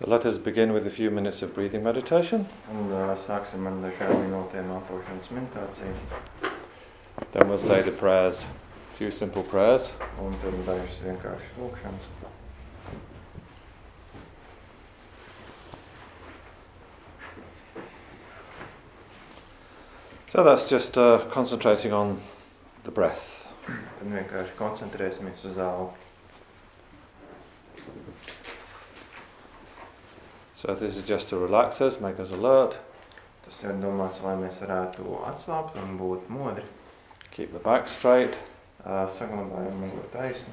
So let us begin with a few minutes of breathing meditation. Then we'll say the prayers, a few simple prayers. So that's just uh, concentrating on the breath. So this is just to relax us, make us alert, Tas ir domāts, lai mēs varētu atslābt un būt modri. keep the back straight, Uh, Saglabājam muguru taisnu.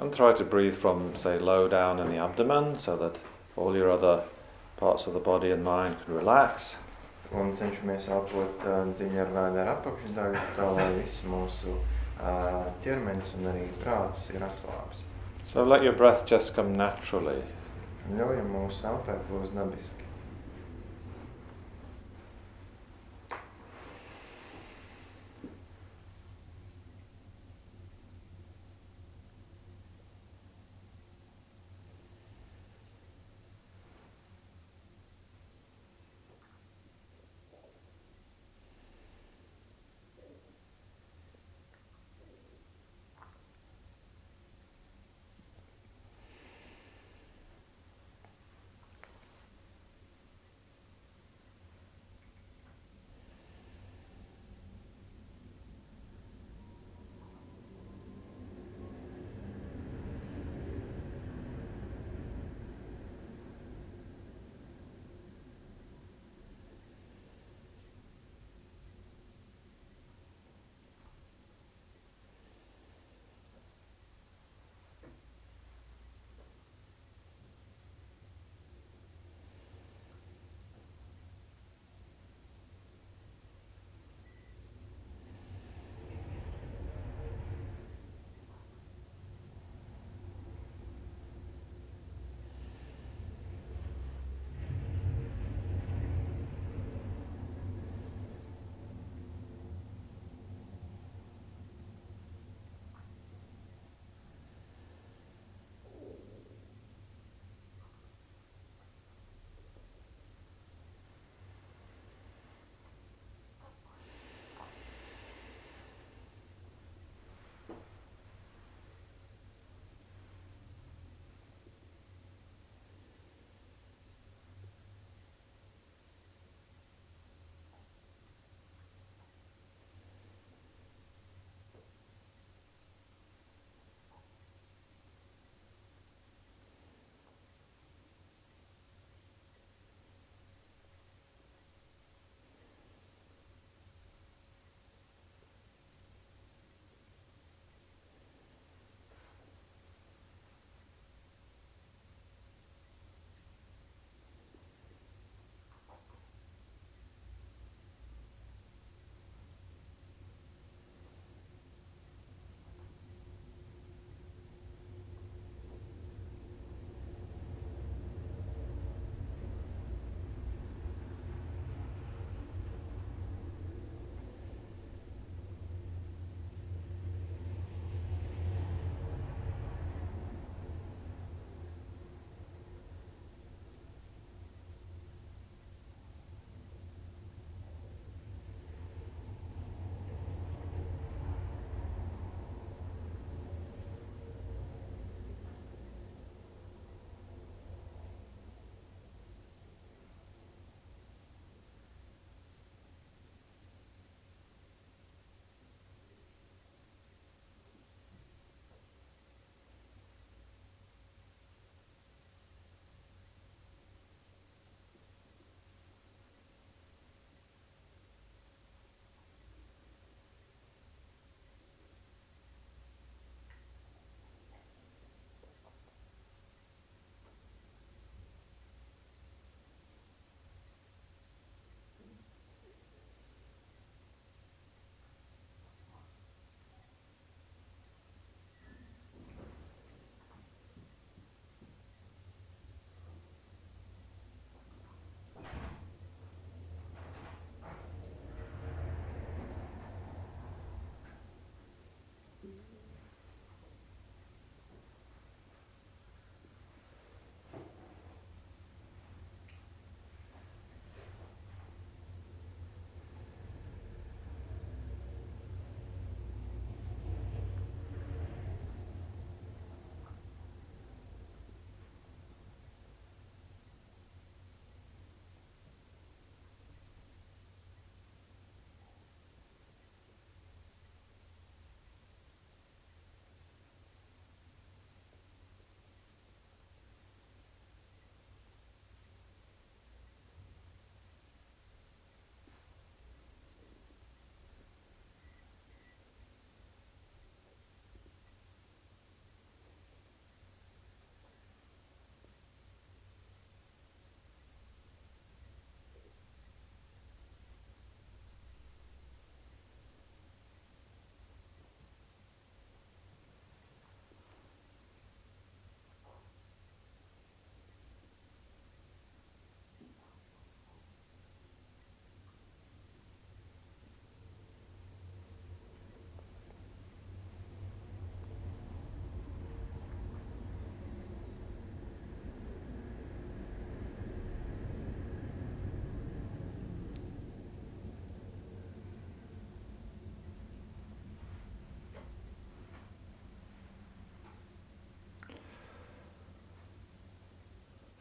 and try to breathe from, say, low down in the abdomen so that all your other parts of the body and mind can relax. Un cenšamies elpot uh, dziļi ar vēdera apakšdaļu, tā lai viss mūsu uh, ķermenis un arī prāts ir. So let your breath just come naturally. ļauj mums apētos dabiski.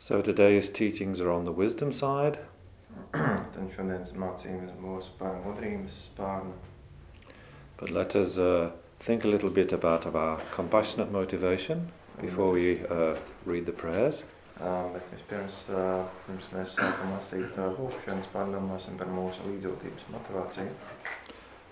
So today's teachings are on the wisdom side, Tad šodienas mācības būs par gudrības spārnu. but let us uh, think a little bit about our compassionate motivation before we uh, read the prayers. Uh, bet vispirms, uh, pirms mēs sākam lasīt uh, lūkšanas, pārdomāsim par mūsu līdzjūtības motivāciju.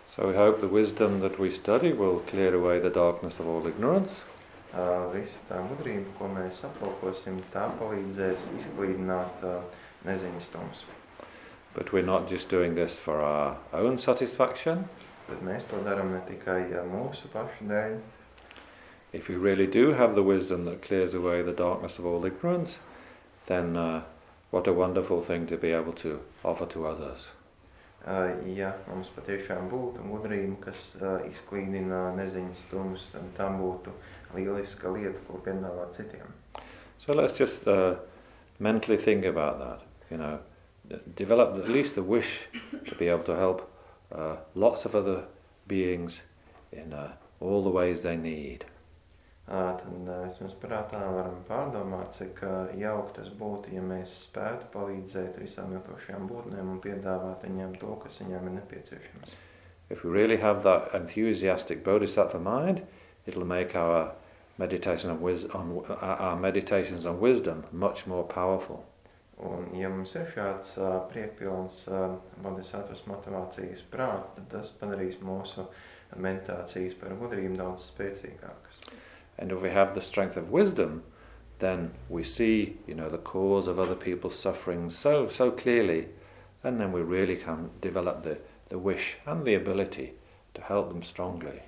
So we hope the wisdom that we study will clear away the darkness of all ignorance. Uh, visa tā gudrība, ko mēs aplūkosim, tā palīdzēs izklīdināt uh, neziņas. But we're not just doing this for our own satisfaction. Bet mēs to darām ne tikai uh, mūsu pašu dēļ. If we really do have the wisdom that clears away the darkness of all ignorance, then uh, what a wonderful thing to be able to offer to others. Uh, ja mums patiešām būtu gudrība, kas uh, izklīdina neziņas tums, tad tā būtu lieliska lieta, ko piedāvāt citiem. So let's just uh, mentally think about that. You know, develop at least the wish to be able to help uh, lots of other beings in uh, all the ways they need. Tad uh, prātā varam pārdomāt, cik uh, jauki tas būtu, ja mēs spētu palīdzēt visām būtnēm un piedāvāt viņiem to, kas viņiem ir nepieciešams. If we really have that enthusiastic bodhisattva mind, it'll make our meditation on, wis- on uh, our meditations on wisdom much more powerful. Un, ja mums ir šāds uh, priekpilns uh, bodhisattvas motivācijas prāts, tad tas padarīs mūsu meditācijas par gudrību daudz spēcīgākas. And if we have the strength of wisdom, then we see, you know, the cause of other people's suffering so so clearly, and then we really can develop the, the wish and the ability to help them strongly.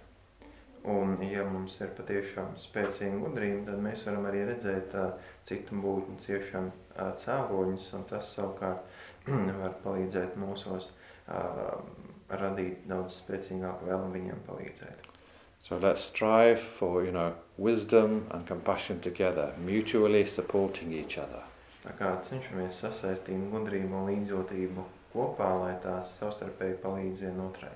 Un, ja mums ir patiešām spēcīga gudrība, tad mēs varam arī redzēt uh, citu būtņu ciešanu uh, cēloņus, un tas savukārt var palīdzēt mūsos uh, radīt daudz spēcīgāku vēlmu viņiem palīdzēt. So let's strive for, you know, wisdom and compassion together, mutually supporting each other. Tā kā cenšamies sasaistīt gudrību un līdzjūtību kopā, lai tās savstarpēji palīdz vienotrai.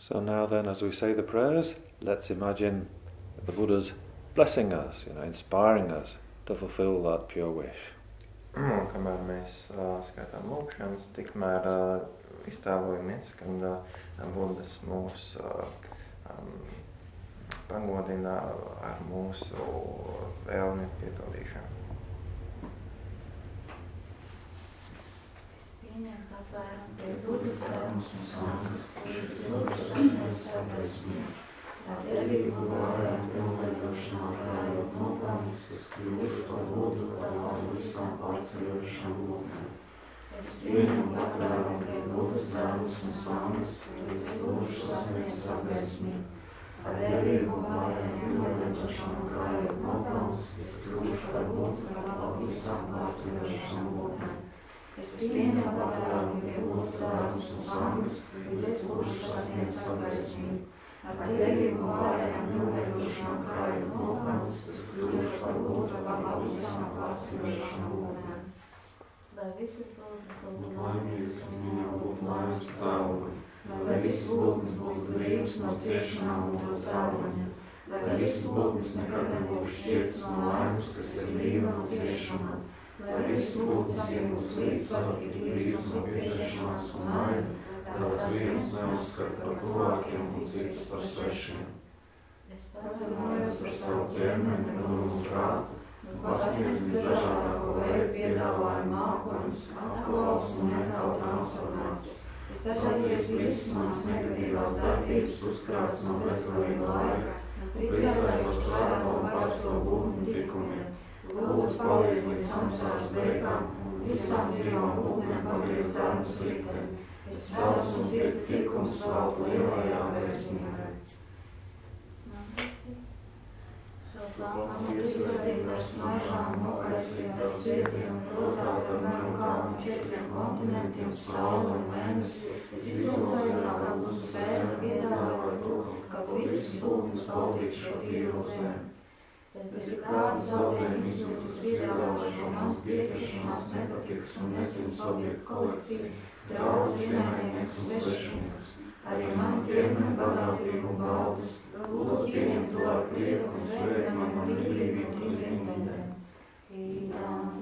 So now then, as we say the prayers, let's imagine the Buddha's blessing us, you know, inspiring us to fulfill that pure wish. Un, kamēr mēs uh, lūkšanas, tikmēr uh, uh, mūs uh, um, pagodina ar mūsu piepildīšanu. saņemt apvērumu pie Budas vēlmes un sākas, līdz ilgšanas saprasmē. Tā derība vārējām pilnveidošanā krājot nopelnus, es kļūšu par vodu, lai vārdu visām pārceļošanām lūkam. Es pieņemu apvērumu pie Budas vēlmes un sākas, līdz ilgšanas saprasmē. Tā derība vārējām pilnveidošanā krājot nopelnus, es kļūšu par vodu, lai vārdu visām pārceļošanām lūkam. Es pieņemu patvērumu pie mūsu dārzus un sangas, līdz kurš sasniedz sagaismību. Ar derību vārējām noveidošanām krājot nopelnus, kas kļuvuši par lūdzu labā visām pārceļošām lūdām. Lai lūdzu būtu laimīgas, un viņām būtu laimes cēloni. Lai visas lūdnes būtu brīvas no ciešanām un to cēloņiem. lai visas būtnes nekad nebūtu šķirts no laimes, kas ir brīva no ciešanām, lai visas būtnes iegūst līdzsvaru, ir brīvs no pieciešamās un naidu, tās viens neuzskata par tuvākiem un cits par svešiem. Es pazemojos par savu ķermeni, domu un prātu, pasniedz visdažādāko veidu piedāvājumu mākoņus, aktuāls un metāla transformācijas. Es atceros visas manas negatīvās darbības, uzkrāts no veselīga laika, priecājos par svēto parasto būtni tikumiem. Lūdzu, palīdz līdz samsāras beigām, visām dzīvām būtnēm pagriez darbus likteni. Sals un tiek tikums valda lielajā vēstmībai. Lāpām izvadīt ar smaržām, nokaisīt ar ziediem, rodāt ar mēru kalnu četriem kontinentiem, saulu un mēnesi, izlūzējāt ar uz zēru, piedāvāt to, ka viss būtnes baudīt šo tīro zemi. Es ir kāds zaudējums jūsu piedāvāšu mans pieķeršanās nepatiks un nezinu sabiedru kolekciju, draudz vienainieks un svešinieks. Arī man ķermen bagātību baudas, lūdzu pieņem to ar prieku un svētmanu un brīvību un vienvienēm. Īdām.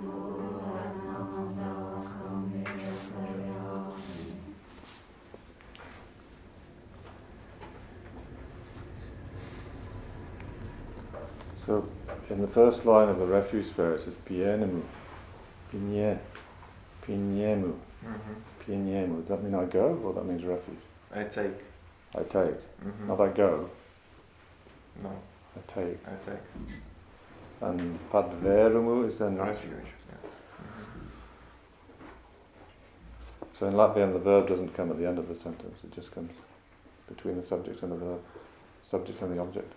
In the first line of the refuge prayer, it says pienemu, pinye, pinyemu, Mhm. pinyemu. Does that mean I go, or that means refuge? I take. I take, Mhm. not I go. No, I take. I take. And padverumu is then Refuge. Yeah. So in Latvian, the verb doesn't come at the end of the sentence; it just comes between the subject and the verb, subject and the object.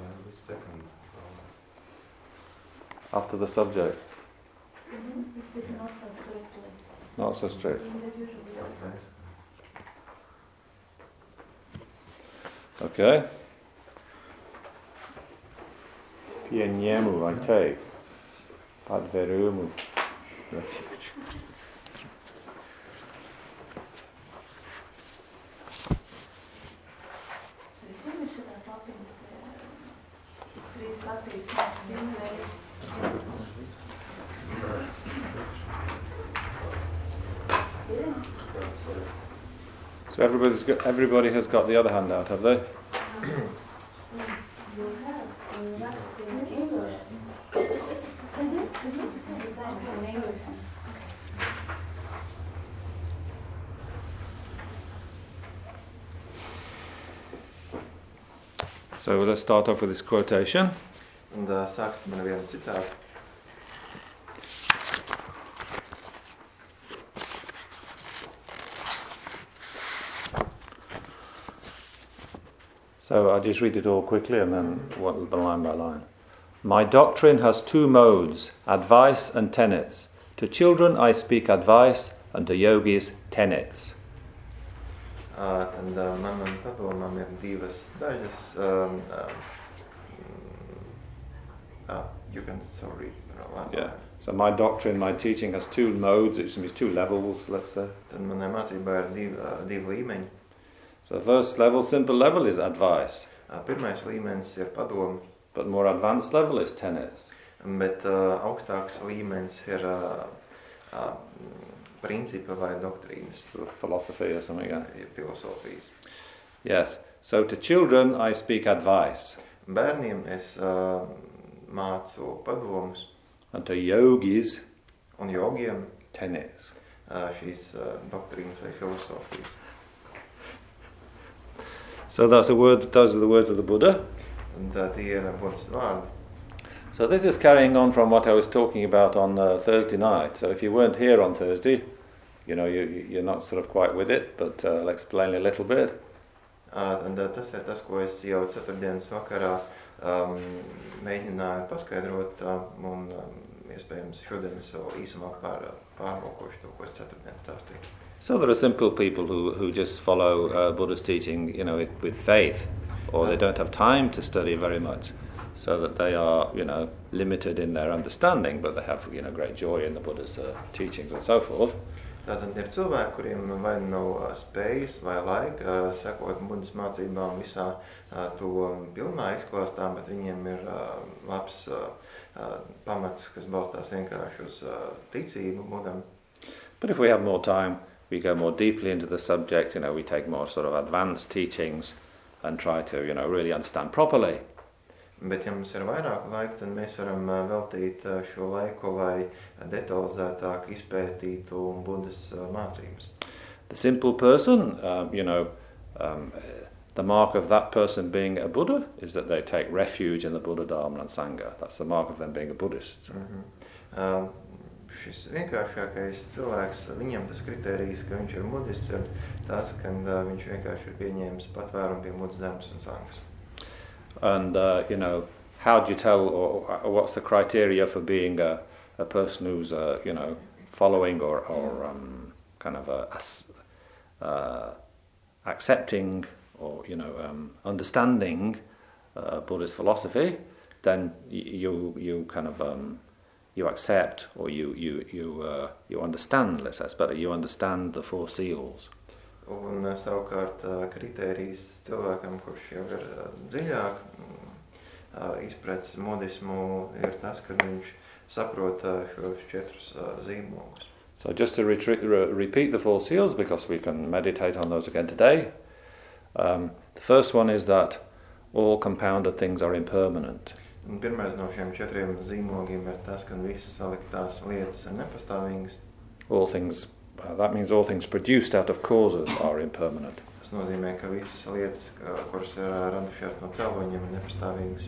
Yeah, the second. After the subject, It is not so strictly. not so strict. In the usual Okay. Okay. Pieniemu, I take. Padverumu, refuge. Visiem ir So everybody's got, everybody has got the other hand out, have they? So let's start off with this quotation. Uh. So I'll just read it all quickly and then line by line. My doctrine has two modes advice and tenets. To children I speak advice, and to yogis, tenets. Uh, tad uh, manam padomam ir divas daļas. Um, um, uh, you can so read the. Yeah. So my doctrine, my teaching has two modes, it means two levels, let's say. Tad manai mācībai ir divi, divi līmeņi. So first level, simple level, is advice, Uh, pirmais līmenis ir padomu, but more advanced level is tenets. bet uh, augstāks līmenis ir uh, uh, principa vai doktrīnas, of philosophy or something. Yeah. ir filozofijas. Yes. So to children I speak advice, Bērniem es uh, mācu padomus and to yogis, un jogiem tenets. uh, šīs uh, doktrīnas vai filozofijas. So that's a word. Those are the words of the Buddha. Tie ir So this is carrying on from what I was talking about on uh, Thursday night. So if you weren't here on Thursday, you know you, you- you're not sort of quite with it, but uh, I'll explain a little bit. Uh, un, uh, tas ir tas, ko es jau ceturtdienas vakarā um, mēģināju paskaidrot, uh, un um, iespējams šodien es vēl īsumā pār, pārvalkošu to, ko es ceturtdien stāstīju. So there are simple people who, who just follow uh, Buddha's teaching, you know, with, with faith, or they don't have time to study very much, so that they are, you know, limited in their understanding, but they have, you know, great joy in the Buddha's uh, teachings and so forth. Tātad ir cilvēki, kuriem vai nav ā, spējas vai laika ā, sekot mācībām visā ā, to pilnā izklāstā, bet viņiem ir ā, labs ā, pamats, kas balstās vienkārši uz ā, ticību. But if we have more time, we go more deeply into the subject, you know, we take more sort of advanced teachings and try to, you know, really understand properly. Bet, ja mums ir vairāk laika, tad mēs varam veltīt šo laiku, lai detalizētāk izpētītu budas mācības. The simple person, um, you know, um, the mark of that person being a Buddha is that they take refuge in the Buddha, Dharma, and Sangha. That's the mark of them being a Buddhist. Mhm. Uh, šis vienkāršākais cilvēks, viņam tas kriterijs, ka viņš ir budists, ir tas, ka uh, viņš vienkārši ir pieņēmis patvērumu pie mudas zemes un sangas. And, uh, you know, how do you tell, or, what's the criteria for being a, a person who's, uh, you know, following or, or um, kind of a, uh, accepting or, you know, um, understanding uh, Buddhist philosophy, then you, you kind of, um, you accept or you, you, you, uh, you understand, let's say it's better, you understand the Four Seals. Un uh, savukārt uh, kritērijs cilvēkam, kurš jau ir uh, dziļāk mm, uh, izpratis budismu, ir tas, ka viņš saprot uh, šos četrus uh, zīmogus. So just to retreat, re- repeat the Four Seals, because we can meditate on those again today. Um, the first one is that all compounded things are impermanent. Un pirmais no šiem četriem zīmogiem ir tas, ka visas saliktās lietas ir nepastāvīgas. All things, uh, that means all things produced out of causes are impermanent. Tas nozīmē, ka visas lietas, kuras ir radušās no cēloņiem, ir nepastāvīgas.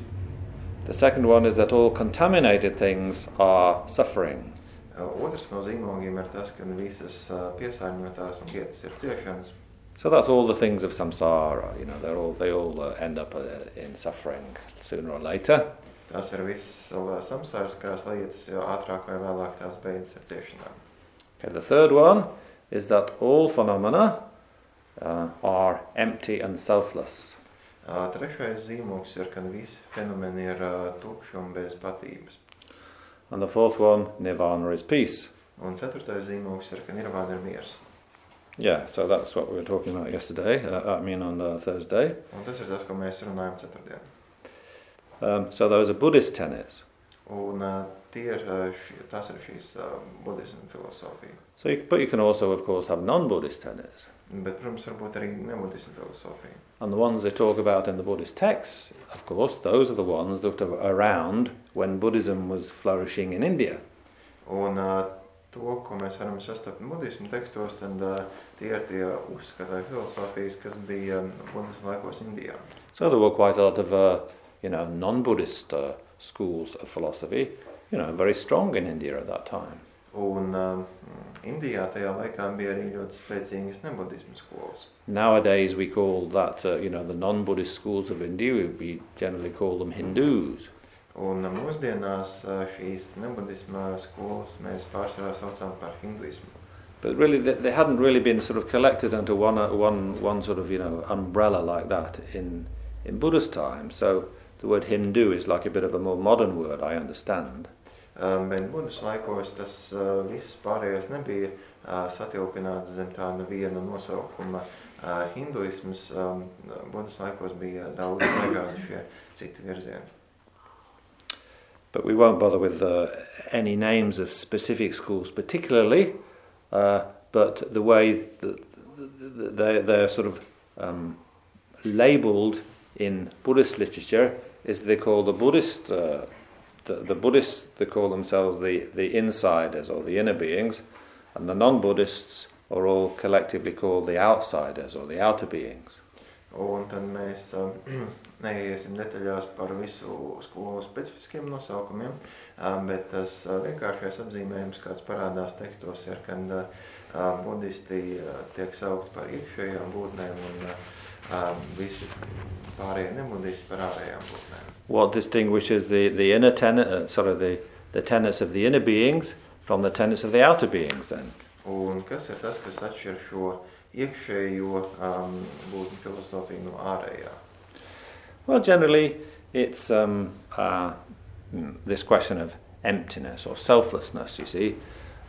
The second one is that all contaminated things are suffering. Otrs no zīmogiem ir tas, ka visas piesārņotās lietas ir ciešanas. So that's all the things of samsara. You know, they're all they all uh, end up uh, in suffering sooner or later. Tās ir visas samsāriskās lietas, jo ātrāk vai vēlāk tās beidzas ar ciešanām. Okay, the third one is that all phenomena uh, are empty and selfless. Ā, Trešais zīmogs ir, ka visi fenomeni ir ā, tukši un bez patības. And the fourth one, nirvana, is peace. Un ceturtais zīmogs ir, ka nirvāna ir miers. Yeah, so that's what we were talking about yesterday. Uh, I mean, on uh, Thursday. Un tas ir tas, ko mēs runājam ceturtdien. Um, so those are Buddhist tenets. Un uh, ir, ā, uh, tas ir šīs uh, filosofija. So, you, but you can also, of course, have non-Buddhist tenets. Bet, protams, varbūt arī filosofija. And the ones they talk about in the Buddhist texts, of course, those are the ones that were around when Buddhism was flourishing in India. Un ā, to, ko mēs varam sastapt budismu tekstos, tad ā, tie ir tie uzskati vai filosofijas, kas bija um, budismu laikos Indijā. So there were quite a lot of, uh, you know, non-Buddhist uh, schools of philosophy, you know, very strong in India at that time. Un uh, Indijā tajā laikā bija arī ļoti spēcīgas nebudismu skolas. Nowadays we call that, uh, you know, the non-Buddhist schools of India, we- generally call them Hindus. Un ā, mūsdienās ā, šīs nebudisma skolas mēs pārsvarā saucam par hinduismu. But really, they, they hadn't really been sort of collected under one, uh, one, one sort of, you know, umbrella like that in, in Buddha's time. So the word Hindu is like a bit of a more modern word, I understand. Um, bet Budas laikos tas uh, viss pārējais nebija uh, satilpināts zem tāda viena nosaukuma. Uh, hinduisms um, Budas laikos bija daudz citi virzieni. But we won't bother with uh, any names of specific schools particularly, uh, but the way that they're, they're sort of um, labelled in Buddhist literature is they call the Buddhist, uh, the, the Buddhists, they call themselves the, the insiders or the inner beings, and the non-Buddhists are all collectively called the outsiders or the outer beings. Un tad mēs um, neiesim detaļās par visu skolu specifiskiem nosaukumiem, um, bet tas uh, vienkāršais apzīmējums, kāds parādās tekstos, ir, kad uh, budisti uh, tiek saukt par iekšējām būtnēm un uh, um, visi pārējie nebudisti par ārējām būtnēm. What distinguishes the, the inner tenet, uh, sorry, the, the tenets of the inner beings from the tenets of the outer beings then? Un kas ir tas, kas atšķir šo iekšējo um, būtņu filozofiju no ārējā? Well, generally, it's um, uh, mm, this question of emptiness or selflessness, you see.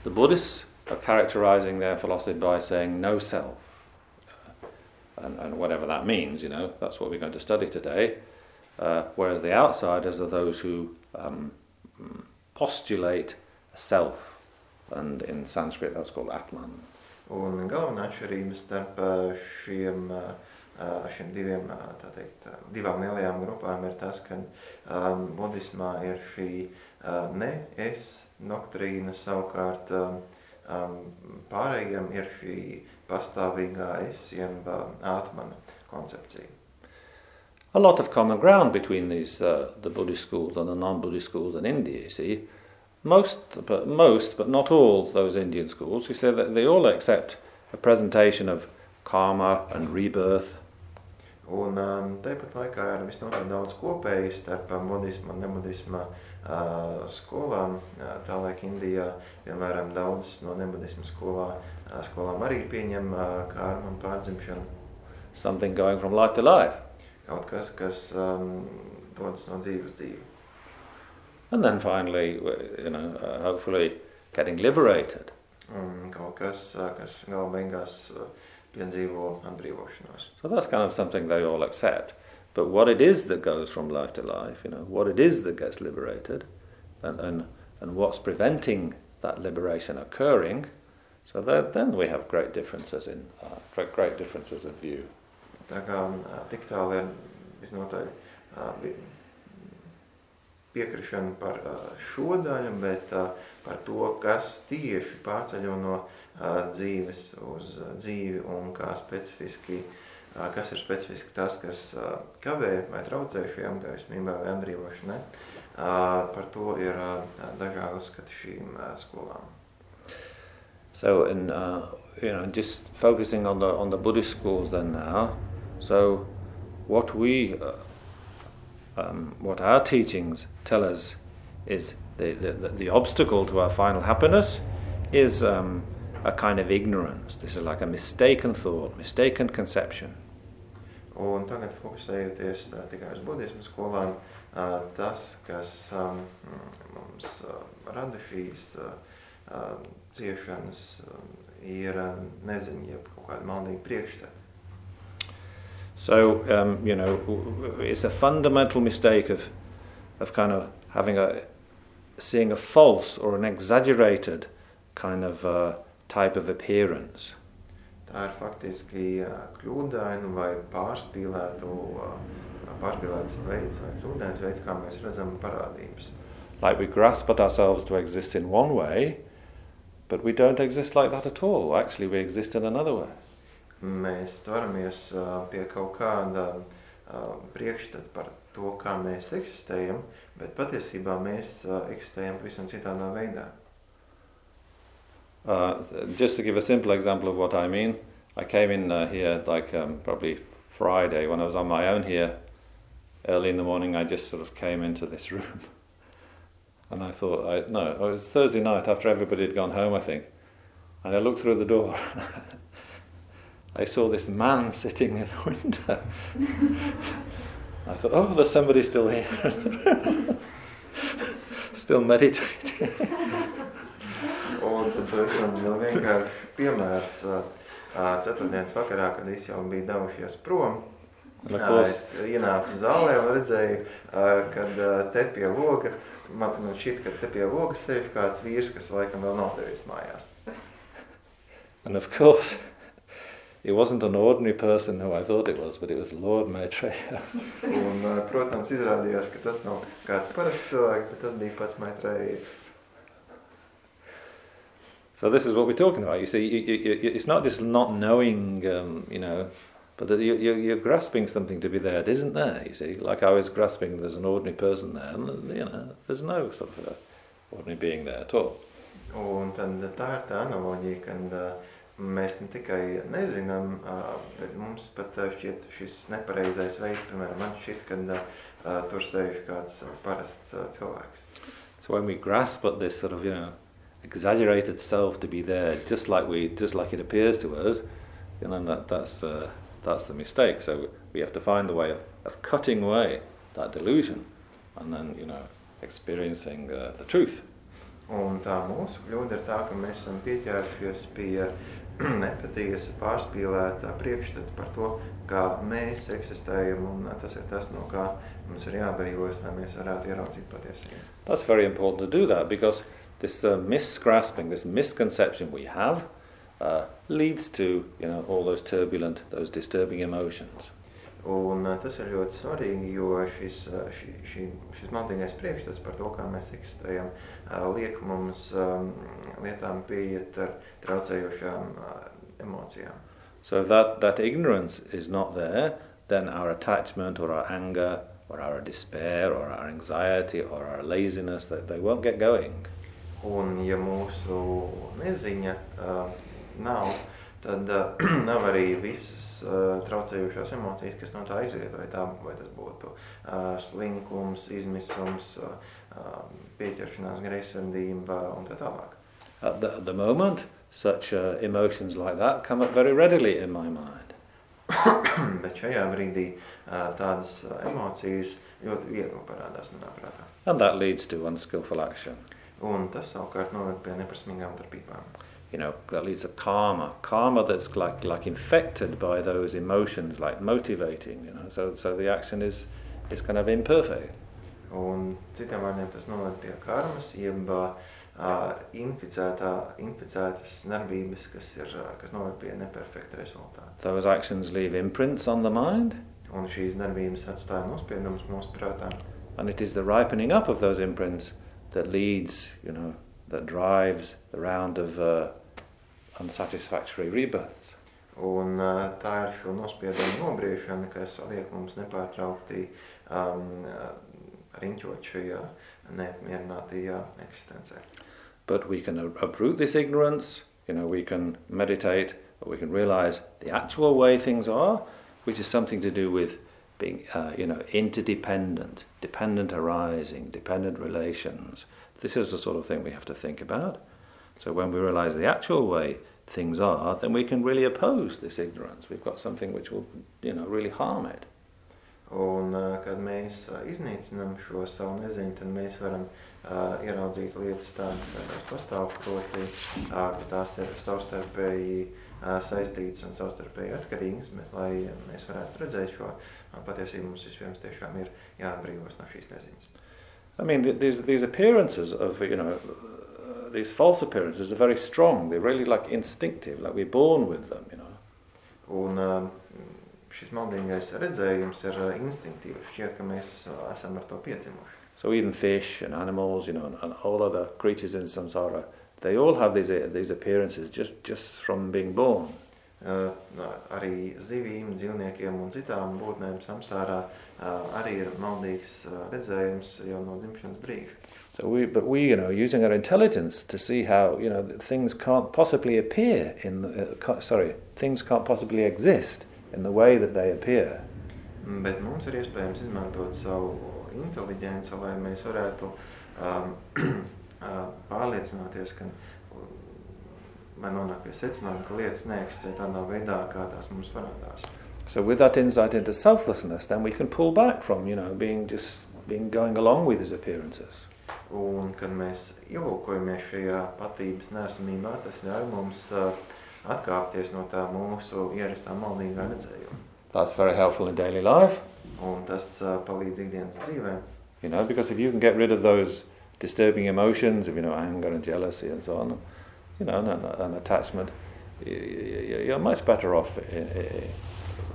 The Buddhists are characterizing their philosophy by saying no self. Uh, and, and, whatever that means, you know, that's what we're going to study today. Uh, whereas the outsiders are those who um, postulate self, and in Sanskrit that's called Atman. Un galvenā atšķirība starp uh, šiem, uh, uh, šiem diviem, teikt, divām lielajām grupām ir tas, ka um, budismā ir šī uh, ne es doktrīna, savukārt um, um, pārējiem ir šī pastāvīgā es, jeb uh, atmana koncepcija. A lot of common ground between these, uh, the Buddhist schools and the non-Buddhist schools in India, you see. most, but most, but not all those Indian schools, You say that they all accept a presentation of karma and rebirth. Un um, tāpat laikā ir visnotaļ daudz kopēji starp um, budismu un nebudismu uh, skolām. Tālāk Indijā, piemēram, daudzas no nebudismu skolā, skolām arī pieņem un pārdzimšanu. Something going from life to life. Kaut kas, kas um, dodas no dzīves dzīvi. and then finally, you know, uh, hopefully getting liberated. Un kaut kas, kas beigās piedzīvo atbrīvošanos. So that's kind of something they all accept. But what it is that goes from life to life, you know, what it is that gets liberated, and, and, and what's preventing that liberation occurring, so that, then we have great differences in uh, great, differences of view. Uh, tik tālu ir visnotaļ uh, piekrišanu par šo daļu, bet par to, kas tieši pārceļo no dzīves uz dzīvi un kā specifiski, kas ir specifiski tas, kas kavē vai traucē vai. Par to ir dažādi uzskati šīm skolām. So, in, uh, you know, just focusing on the on the Buddhist schools then now. So, what we uh, um, what our teachings tell us is the, the, the, obstacle to our final happiness is um, a kind of ignorance. This is like a mistaken thought, mistaken conception. Un tagad fokusējoties uh, tikai uz budismu skolām, uh, tas, kas um, mums uh, rada šīs uh, ciešanas, um, ir neziņa, jeb kaut kāda maldīga priekšstata. So, um, you know, it's a fundamental mistake of, of kind of having a, seeing a false or an exaggerated kind of uh, type of appearance. Tā ir faktiski kļūdaina vai pārspīlētu, pārspīlēts veids vai kļūdains veids, kā mēs redzam parādības. Like we grasp at ourselves to exist in one way, but we don't exist like that at all. Actually, we exist in another way. mēs tvaramies pie kaut kāda priekšstata par to, kā mēs eksistējam, bet patiesībā mēs eksistējam pavisam citādā veidā. Uh, just to give a simple example of what I mean, I came in uh, here like um, probably Friday when I was on my own here. Early in the morning, I just sort of came into this room, and I thought, I, no, it was Thursday night after everybody had gone home, I think, and I looked through the door. I saw this man sitting near the window. I thought, oh, there's somebody still here. still meditating. Un tad pavisam vienkārši piemērs ceturtdienas vakarā, kad visi jau bija devušies prom. Es ienācu zālē un redzēju, kad te pie loga, man šķiet, ka te pie loga sēž kāds vīrs, kas laikam vēl nav devies mājās. And of course, it wasn't an ordinary person who I thought it was, but it was Lord Maitreya. Un, protams, izrādījās, ka tas nav kāds parasts cilvēks, bet tas bija pats Maitreya. So this is what we're talking about. You see, you, you, it's not just not knowing, um, you know, but that you, you're grasping something to be there. It isn't there. You see, like I was grasping there's an ordinary person there, and you know, there's no sort of uh, ordinary being there at all. Un tad tā ir tā analoģija, kad uh, mēs ne tikai nezinām, bet mums pat šķiet šis nepareizais veids, piemēram, man šķiet, kad tur sēž kāds parasts cilvēks. So when we grasp at this sort of, you know, exaggerated self to be there, just like we, just like it appears to us, you know, that, that's, uh, that's the mistake. So we have to find the way of, of cutting away that delusion and then, you know, experiencing uh, the truth. Un tā mūsu kļūda ir tā, ka mēs esam pieķērušies pie nepatiesa, pārspīlētā priekšstata par to, kā mēs eksistējam, un tas ir tas, no kā mums ir jādarījues, lai mēs varētu ieraudzīt patiesību. That's very important to do that because this uh, misgrasping, this misconception we have, uh, leads to you know all those turbulent, those disturbing emotions. Un uh, tas ir ļoti svarīgi, jo šis, uh, ši, ši, šis maldīgais priekšstats par to, kā mēs eksistējam, uh, liek mums um, lietām pieiet ar traucējošām uh, emocijām. So if that, that ignorance is not there, then our attachment or our anger or our despair or our anxiety or our laziness, they, they won't get going. Un ja mūsu neziņa uh, nav, tad uh, nav arī visas uh, traucējošās emocijas, kas no tā iziet, vai, tā, vai tas būtu uh, slinkums, izmisums, uh, pieķeršanās greizsirdība un tā tālāk. At the, at the moment, such uh, emotions like that come up very readily in my mind. Bet šajā brīdī uh, tādas emocijas ļoti viegli parādās manā prātā. And that leads to unskillful action. Un tas savukārt noved pie neprasmīgām darbībām. You know, that leads to karma. Karma that's like, like infected by those emotions, like motivating, you know. So, so the action is, is kind of imperfect. Un citiem vārdiem tas noved pie karmas, jeb uh, inficētā, inficētas darbības, kas, ir, uh, kas noved pie neperfekta rezultāta. Those actions leave imprints on the mind, Un šīs darbības atstāja nospiedumus mūsu prātā. and it is the ripening up of those imprints that leads, you know, that drives the round of uh, unsatisfactory rebirths. Un uh, tā ir šo nospiedumu nobriešana, kas liek mums nepārtraukti um, riņķot šajā neapmierinātajā eksistencē. But we can uproot this ignorance, you know, we can meditate, or we can realize the actual way things are, which is something to do with being, uh, you know, interdependent, dependent arising, dependent relations. This is the sort of thing we have to think about. So when we realize the actual way things are, then we can really oppose this ignorance. We've got something which will, you know, really harm it. Un, uh, kad mēs uh, iznīcinām šo savu neziņu, tad mēs varam uh, ieraudzīt lietas tādas, kā tās pastāv, proti, uh, ka tās ir savstarpēji uh, saistītas un savstarpēji atkarīgas, bet lai mēs varētu redzēt šo uh, patiesību, mums vispirms tiešām ir jāatbrīvos no šīs neziņas. I mean, th- these, these appearances of, you know, uh, these false appearances are very strong. They're really like instinctive, like we're born with them, you know. Un uh, šis maldīgais redzējums ir uh, instinktīvs, šķiet, ka mēs uh, esam ar to piedzimuši. So even fish and animals, you know, and, and all other creatures in samsara, they all have these, these appearances just, just from being born. Arī zivīm, dzīvniekiem un citām būtnēm samsārā uh, arī ir maldīgs redzējums jau no dzimšanas brīža. So we, but we, you know, using our intelligence to see how, you know, things can't possibly appear in, the, uh, sorry, things can't possibly exist in the way that they appear. Bet mums ir iespējams izmantot savu inteliģenci, lai mēs varētu um, uh, pārliecināties, ka vai nonākt pie secinājuma, ka lietas neeksistē tādā veidā, kā tās mums parādās. So with that insight into selflessness, then we can pull back from, you know, being just being going along with these appearances. Un, kad mēs ielūkojamies šajā patības nesamībā, tas ļauj mums uh, atkāpties no tā mūsu ierastā maldīgā redzējuma. That's very helpful in daily life, Un tas uh, palīdz ikdienas dzīvē, you know, because if you can get rid of those disturbing emotions of, you know, anger and jealousy and so on, you know, and, and attachment, you're much better off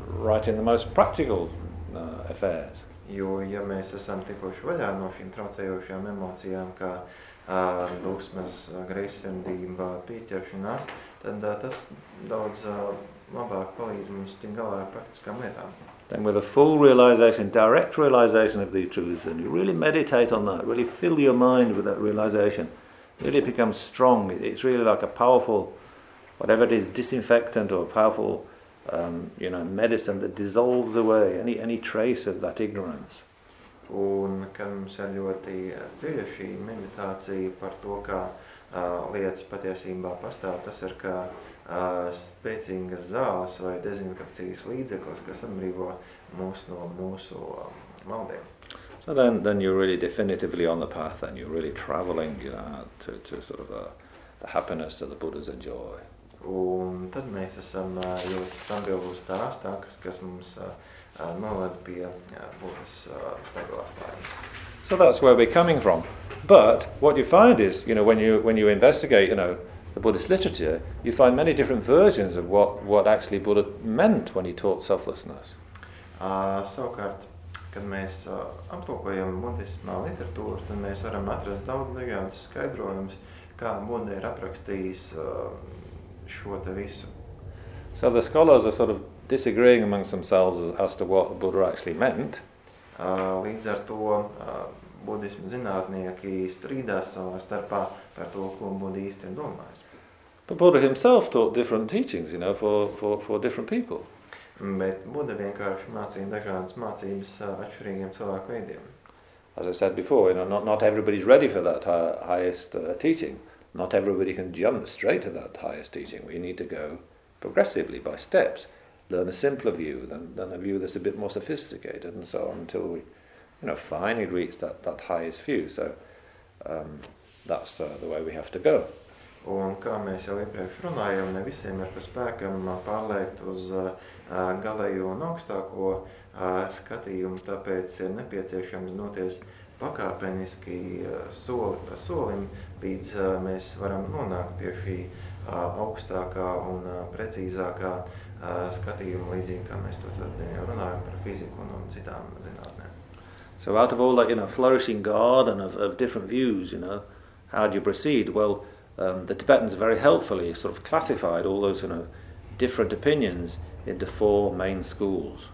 right in the most practical uh, affairs. jo, ja mēs esam tikuši vaļā no šīm traucējošām emocijām, kā uh, uh, greizsirdība, pieķeršanās, tad uh, tas daudz uh, labāk palīdz mums tikt galā ar praktiskām lietām. Then with a full realization, direct realization of these truths, and you really meditate on that, really fill your mind with that realization, really becomes strong. It- It's really like a powerful, whatever it is, disinfectant or powerful, um, you know, medicine that dissolves away any, any trace of that ignorance. Un kad mums ir ļoti dziļa šī meditācija par to, kā uh, lietas patiesībā pastāv, tas ir kā uh, spēcīgas zāles vai dezinfekcijas līdzeklis, kas atbrīvo mūs no mūsu um, maldiem. So then, then you're really definitively on the path, and you're really traveling, you know, to, to sort of uh, the happiness that the Buddhas enjoy. Un tad mēs esam ā, ļoti stabili uz stāstā, kas, kas mums uh, uh, novada pie ā, stabilās laimes. So that's where we're coming from. But what you find is, you know, when you when you investigate, you know, the Buddhist literature, you find many different versions of what, what actually Buddha meant when he taught selflessness. Ā, Savukārt, kad mēs aplūkojam literatūru, tad mēs varam atrast daudz dažādus skaidrojumus, kā ir aprakstījis šo te visu. So the scholars are sort of disagreeing amongst themselves as, to what Buddha actually meant. Līdz ar to budismu zinātnieki strīdās savā starpā par to, ko Buda īsti ir domājis. But Buddha himself taught different teachings, you know, for, for, for different people. Bet Buda vienkārši mācīja dažādas mācības ā, atšķirīgiem cilvēku veidiem. As I said before, you know, not, not everybody's ready for that hi- highest uh, teaching. Not everybody can jump straight to that highest teaching. We need to go progressively by steps, learn a simpler view, then, then a view that's a bit more sophisticated, and so on until we, you know, finally reach that, that highest view. So um, that's uh, the way we have to go. Un kā mēs jau iepriekš runājām, ne visiem ir pa spēkam ā, pārliekt uz ā, ā, galējo un augstāko skatījumu, tāpēc ir nepieciešams doties pakāpeniski soli pa solim, līdz mēs varam nonākt pie šī augstākā un precīzākā skatījuma, līdzīgi kā mēs to tad runājam par fiziku un citām zinātnēm. So out of all that, you know, flourishing garden of, of different views, you know, how do you proceed? Well, um, the Tibetans very helpfully sort of classified all those, you know, different opinions into four main schools.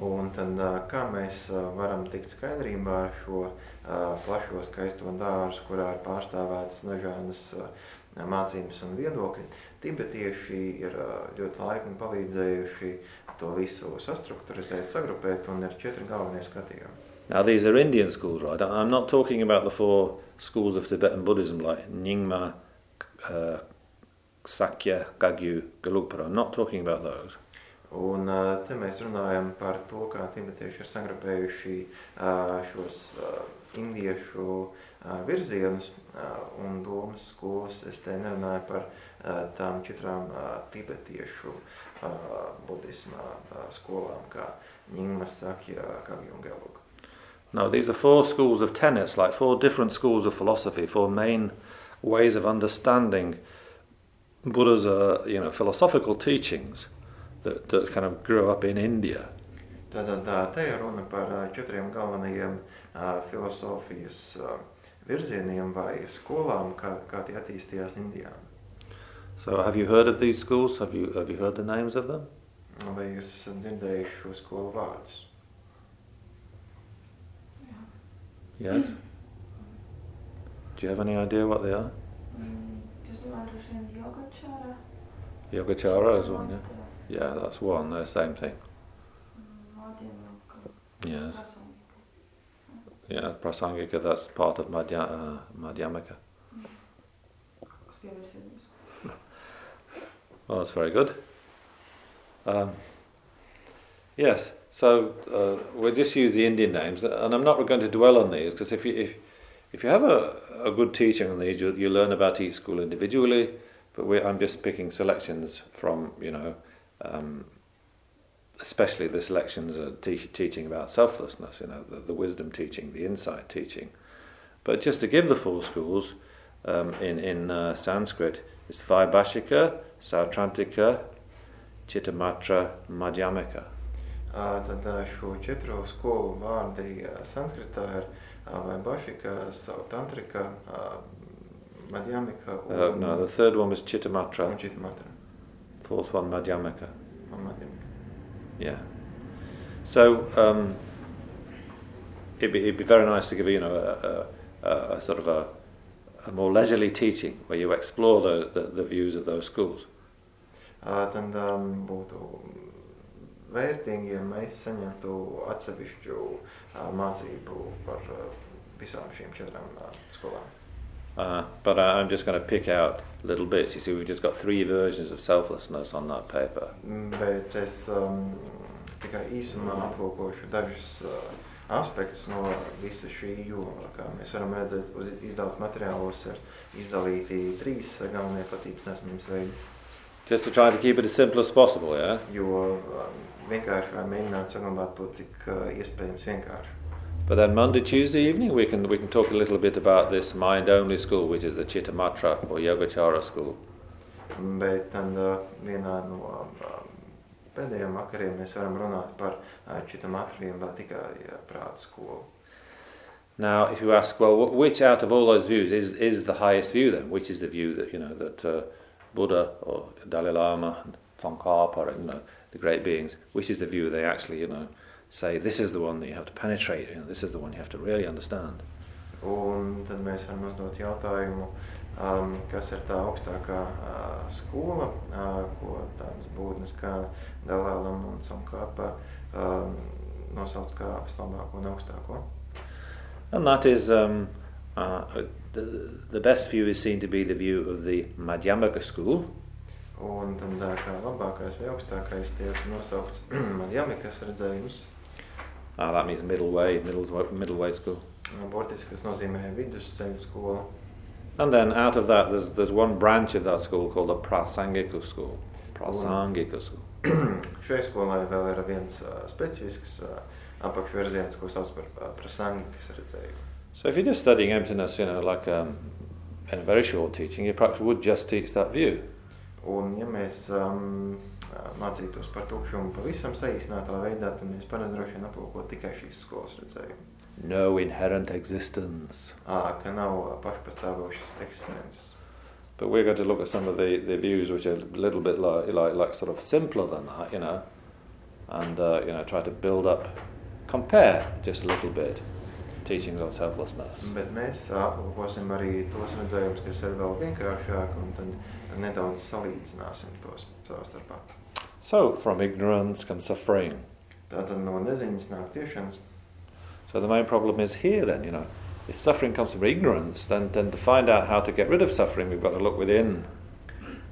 Un tad, uh, kā mēs uh, varam tikt skaidrībā ar šo ā, plašo skaisto dārzu, kurā ir pārstāvētas dažādas mācības un viedokļi. Tibetieši ir ļoti laipni palīdzējuši to visu sastruktūrizēt, sagrupēt, un ir četri galvenie skatījumi. Now, these are Indian schools, right? I'm not talking about the four schools of Tibetan Buddhism like Nyingma, uh, Sakya, Kagyu, Gelugpa. I'm not talking about those. Un ā, te mēs runājam par to, kā tibetieši ir sagrupējuši ā, šos ā, indiešu ā, virzienus ā, un domas skolas. Es te nerunāju par ā, tām četrām ā, tibetiešu ā, budismā ā, skolām, kā Nyingma, Sakya, Kagyu un Gelug. No, these are four schools of tenets, like four different schools of philosophy, four main ways of understanding Buddha's, uh, you know, philosophical teachings that, that kind of grew up in India. Tātad ā, te ir runa par ā, četriem galvenajiem uh, ā, filozofijas ā, uh, virzieniem vai skolām, kā, kā tie attīstījās Indijā. So, have you heard of these schools? Have you have you heard the names of them? Vai jūs esat dzirdējuši šo skolu vārdus? Yes. Do you have any idea what they are? Droši vien. Yogacara is one, yeah. Yeah, that's one. They're the same thing. Mādiem Yes. Yeah, Prasangika. That's part of Madhya, uh, Madhyamaka. Pievērsības. Well, that's very good. Um, yes, so uh, we'll just use the Indian names, and I'm not going to dwell on these because if you if, if you have a, a good teaching on these, you, you learn about each school individually. But we, I'm just picking selections from you know, um, especially the selections uh, te- teaching about selflessness. You know, the, the wisdom teaching, the insight teaching. But just to give the four schools um, in in uh, Sanskrit, it's Vaibhashika, Sautrantika, Chittamatra, Madhyamika. Ā, Tad ā, šo skolu vārdi ā, sanskritā ir ā, vai bašika, sautantrika, madhyamika Uh, no, the third one was un Chittamatra, fourth one Madhyamaka. Un madhyamika. Yeah. So um, it'd, be, it'd be very nice to give you know a, a, a, a sort of a, a more leisurely teaching where you explore the, the, the views of those schools. Ā, Tad um, būtu vērtīgi, ja mēs saņemtu atsevišķu mācību par visām šīm četrām skolām. Uh, but I, I'm just going to pick out little bits. You see, we've just got three versions of selflessness on that paper. Bet es um, tikai īsumā aplūkošu dažus uh, aspektus no visa šī joma. Kā mēs varam redzēt, uz izdevuma materiālos ir izdalīti trīs galvenie patības nesmības veidi. Just to try to keep it as simple as possible, yeah? Jo um, vienkārši vai mēģināt saglabāt to, cik uh, iespējams vienkārši. But then Monday, Tuesday evening, we can, we can talk a little bit about this mind only school, which is the Chittamatra or Yogacara school. Bet tad uh, vienā no um, pēdējiem vakariem mēs varam runāt par uh, Chitamatriem vai tikai uh, prātu skolu. Now, if you ask, well, which out of all those views is, is the highest view then? Which is the view that, you know, that uh, Buddha or Dalai Lama and Tsongkhapa, you know, the great beings, which is the view they actually, you know, say this is the one that you have to penetrate, you know, this is the one you have to really understand. Un tad mēs varam uzdot jautājumu, um, kas ir tā augstākā uh, skola, uh, ko tādas būtnes kā Dalēlam un um, nosauc kā vislabāko un augstāko. And that is, um, uh, the, the best view is seen to be the view of the Madhyamaka school, Un tad uh, kā labākais vai augstākais tiek nosaukts Madjamikas redzējums, uh, that means middle way, middle, middle way school. uh, burtiski, kas nozīmē vidusceļa skola. And then out of that, there's, there's one branch of that school called the Prasangika school. Prasangika school. Šai skolai vēl ir viens uh, specifisks uh, apakšvirziens, ko sauc par uh, prasangikas redzējumu. So if you're just studying emptiness, you know, like um, in a very short teaching, you perhaps would just teach that view. Un, ja mēs um, mācītos par tukšumu pavisam saīsinātā veidā, tad mēs parasti droši vien aplūkot tikai šīs skolas redzējumu. No inherent existence. Ā, ka nav uh, pašpastāvošas eksistences. But we're going to look at some of the, the views which are a little bit like, like, like sort of simpler than that, you know, and, uh, you know, try to build up, compare just a little bit teachings on selflessness. Bet mēs uh, aplūkosim arī tos redzējumus, kas ir vēl vienkāršāki, un tad nedaudz salīdzināsim tos savā starpā. So from ignorance comes suffering. Tātad no neziņas nāk ciešanas. So the main problem is here then, you know. If suffering comes from ignorance, then, then to find out how to get rid of suffering, we've got to look within.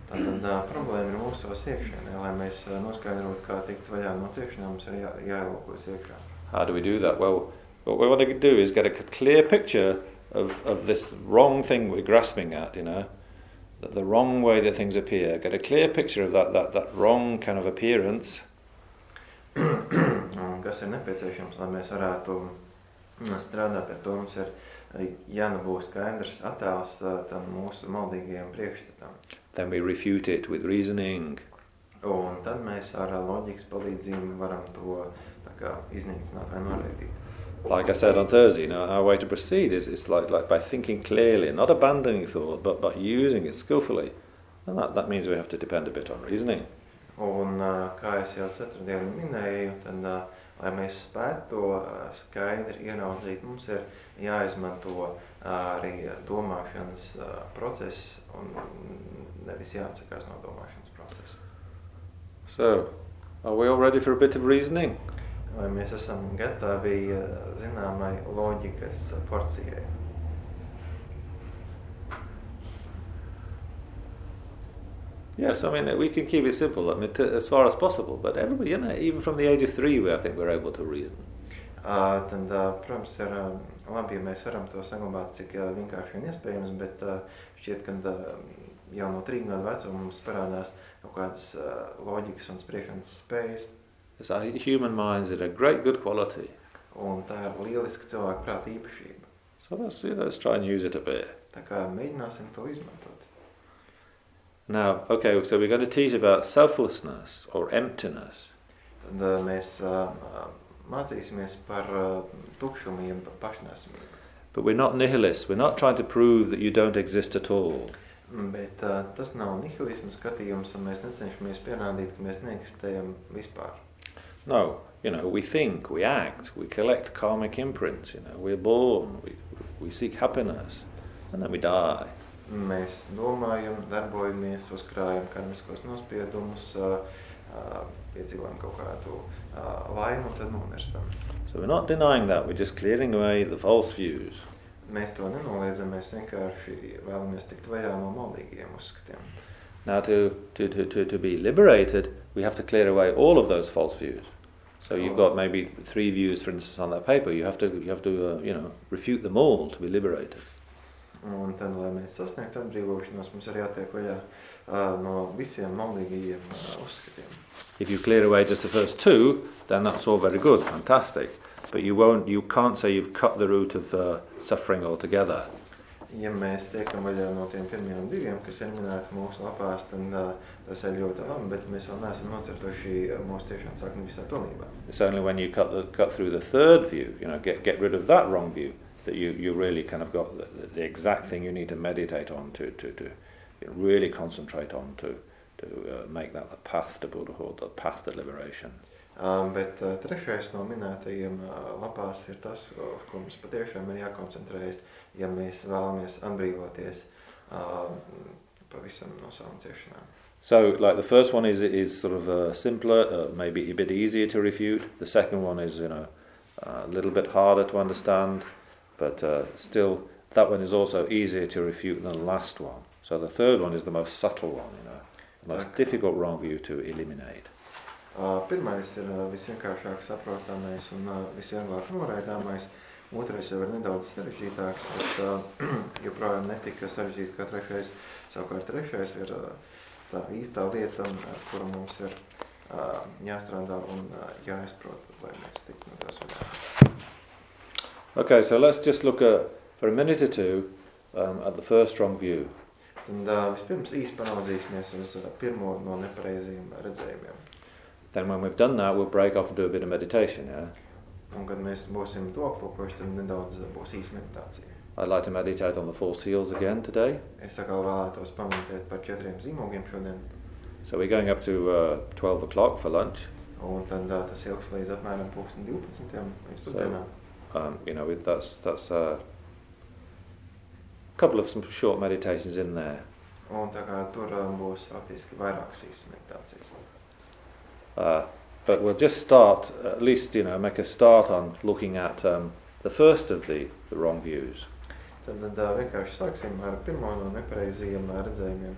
Tātad uh, problēma ir mūsos iekšienē, lai mēs uh, noskaidrotu, kā tikt vaļā no ciešanām, mums ir jā, jāielūkojas iekšā. How do we do that? Well, what we want to do is get a clear picture of, of this wrong thing we're grasping at, you know, the, the wrong way that things appear. Get a clear picture of that, that, that wrong kind of appearance. Kas ir nepieciešams, lai mēs varētu mm, strādāt ar to, mums ir jānabūs skaidrs attēls uh, tam mūsu maldīgajam priekšstatam. Then we refute it with reasoning. Un tad mēs ar loģikas palīdzību varam to tā kā, iznīcināt vai noraidīt. Like I said on Thursday, you know, our way to proceed is, is like, like by thinking clearly, not abandoning thought, but, but using it skillfully. And that, that means we have to depend a bit on reasoning. Un, kā es jau ceturtdienu minēju, tad, lai mēs spētu to skaidri ieraudzīt, mums ir jāizmanto arī domāšanas process un nevis jāatsakās no domāšanas procesa. So, are we all ready for a bit of reasoning? Vai mēs esam gatavi uh, zināmai loģikas porcijai? Yes, I mean, we can keep it simple, I mean, to, as far as possible, but everybody, you know, even from the age of three, we, I think we're able to reason. Uh, tad, uh, protams, ir uh, labi, ja mēs varam to saglabāt cik uh, vienkārši vien iespējams, bet uh, šķiet, ka uh, jau no trīs gadu vecuma mums parādās kaut kādas uh, loģikas un spriešanas spējas. Yes, our human minds are a great good quality. Un tā ir lieliska cilvēka prāta īpašība. So let's, you know, let's try and use it a bit. Tā kā mēģināsim to izmantot. Now, okay, so we're going to teach about selflessness or emptiness. Tad uh, mēs uh, uh, mācīsimies par uh, tukšumu, jeb pašnesamību. But we're not nihilists. We're not trying to prove that you don't exist at all. Bet uh, tas nav nihilismu skatījums, un mēs necenšamies pierādīt, ka mēs neeksistējam vispār. No, you know, we think, we act, we collect karmic imprints, you know, we're born, we, we seek happiness, and then we die. Mēs domājam, darbojamies, uzkrājam karmiskos nospiedumus, uh, uh, piedzīvojam kaut kādu uh, tad nomirstam. So we're not denying that, we're just clearing away the false views. Mēs to nenoliedzam, mēs vienkārši vēlamies tikt vaļā no maldīgiem uzskatiem. Now, to, to, to, to, to be liberated, we have to clear away all of those false views. So you've got maybe three views, for instance, on that paper. You have to, you have to, uh, you know, refute them all to be liberated. Un tad, lai mēs sasniegtu atbrīvošanos, mums ir jātiek vaļā uh, no visiem maldīgajiem uh, uzskatiem. If you clear away just the first two, then that's all very good, fantastic. But you won't, you can't say you've cut the root of uh, suffering altogether. Ja mēs tiekam vaļā no tiem diviem, kas ir minēti mūsu lapās, tad uh, tas ir ļoti labi, bet mēs vēl neesam nocirtuši uh, mūsu tiešām sakni visā pilnībā. It's only when you cut, the, cut through the third view, you know, get, get rid of that wrong view, that you, you really kind of got the, the exact thing you need to meditate on, to, to, to really concentrate on, to, to uh, make that the path to Buddhahood, the path to liberation. Um, bet uh, trešais no minētajiem uh, lapās ir tas, uz ko mums patiešām ir jākoncentrējas, ja mēs vēlamies atbrīvoties uh, pavisam no savām ciešanām. So, like the first one is is sort of uh, simpler, uh, maybe a bit easier to refute. The second one is, you know, a little bit harder to understand, but uh, still, that one is also easier to refute than the last one. So the third one is the most subtle one, you know, the most Okay. difficult wrong view to eliminate. Pirmais ir visvienkāršāk saprotamais un uh, visvieglāk noraidāmais. Otrais jau ir nedaudz sarežģītāks, bet uh, joprojām netika sarežģīts kā trešais. Savukārt trešais ir uh, tā īstā lieta, un, ar kuru mums ir uh, jāstrādā un uh, jāizprot, lai mēs tiktu no tās vaļā. Okay, so let's just look at, for a minute or two um, at the first wrong view. Un uh, vispirms īsti paraudzīsimies uz uh, pirmo no nepareizajiem redzējumiem. Then, when we've done that, we'll break off and do a bit of meditation. Yeah, Un, kad mēs būsim to aplūkojuši, tad nedaudz uh, būs īsta meditācija. I'd like to meditate on the four seals again today. Es par. So we're going up to uh, 12 o'clock for lunch. Un tad uh, tas ilgs līdz apmēram 12. līdz So- Um, you know, that's that's uh, a couple of some short meditations in there. Un tā kā tur um, būs faktiski vairākas īstas meditācijas. Uh, but we'll just start, at least, you know, make a start on looking at um, the first of the, the wrong views. Tad, tad uh, vienkārši sāksim ar pirmo no nepareizajiem redzējumiem.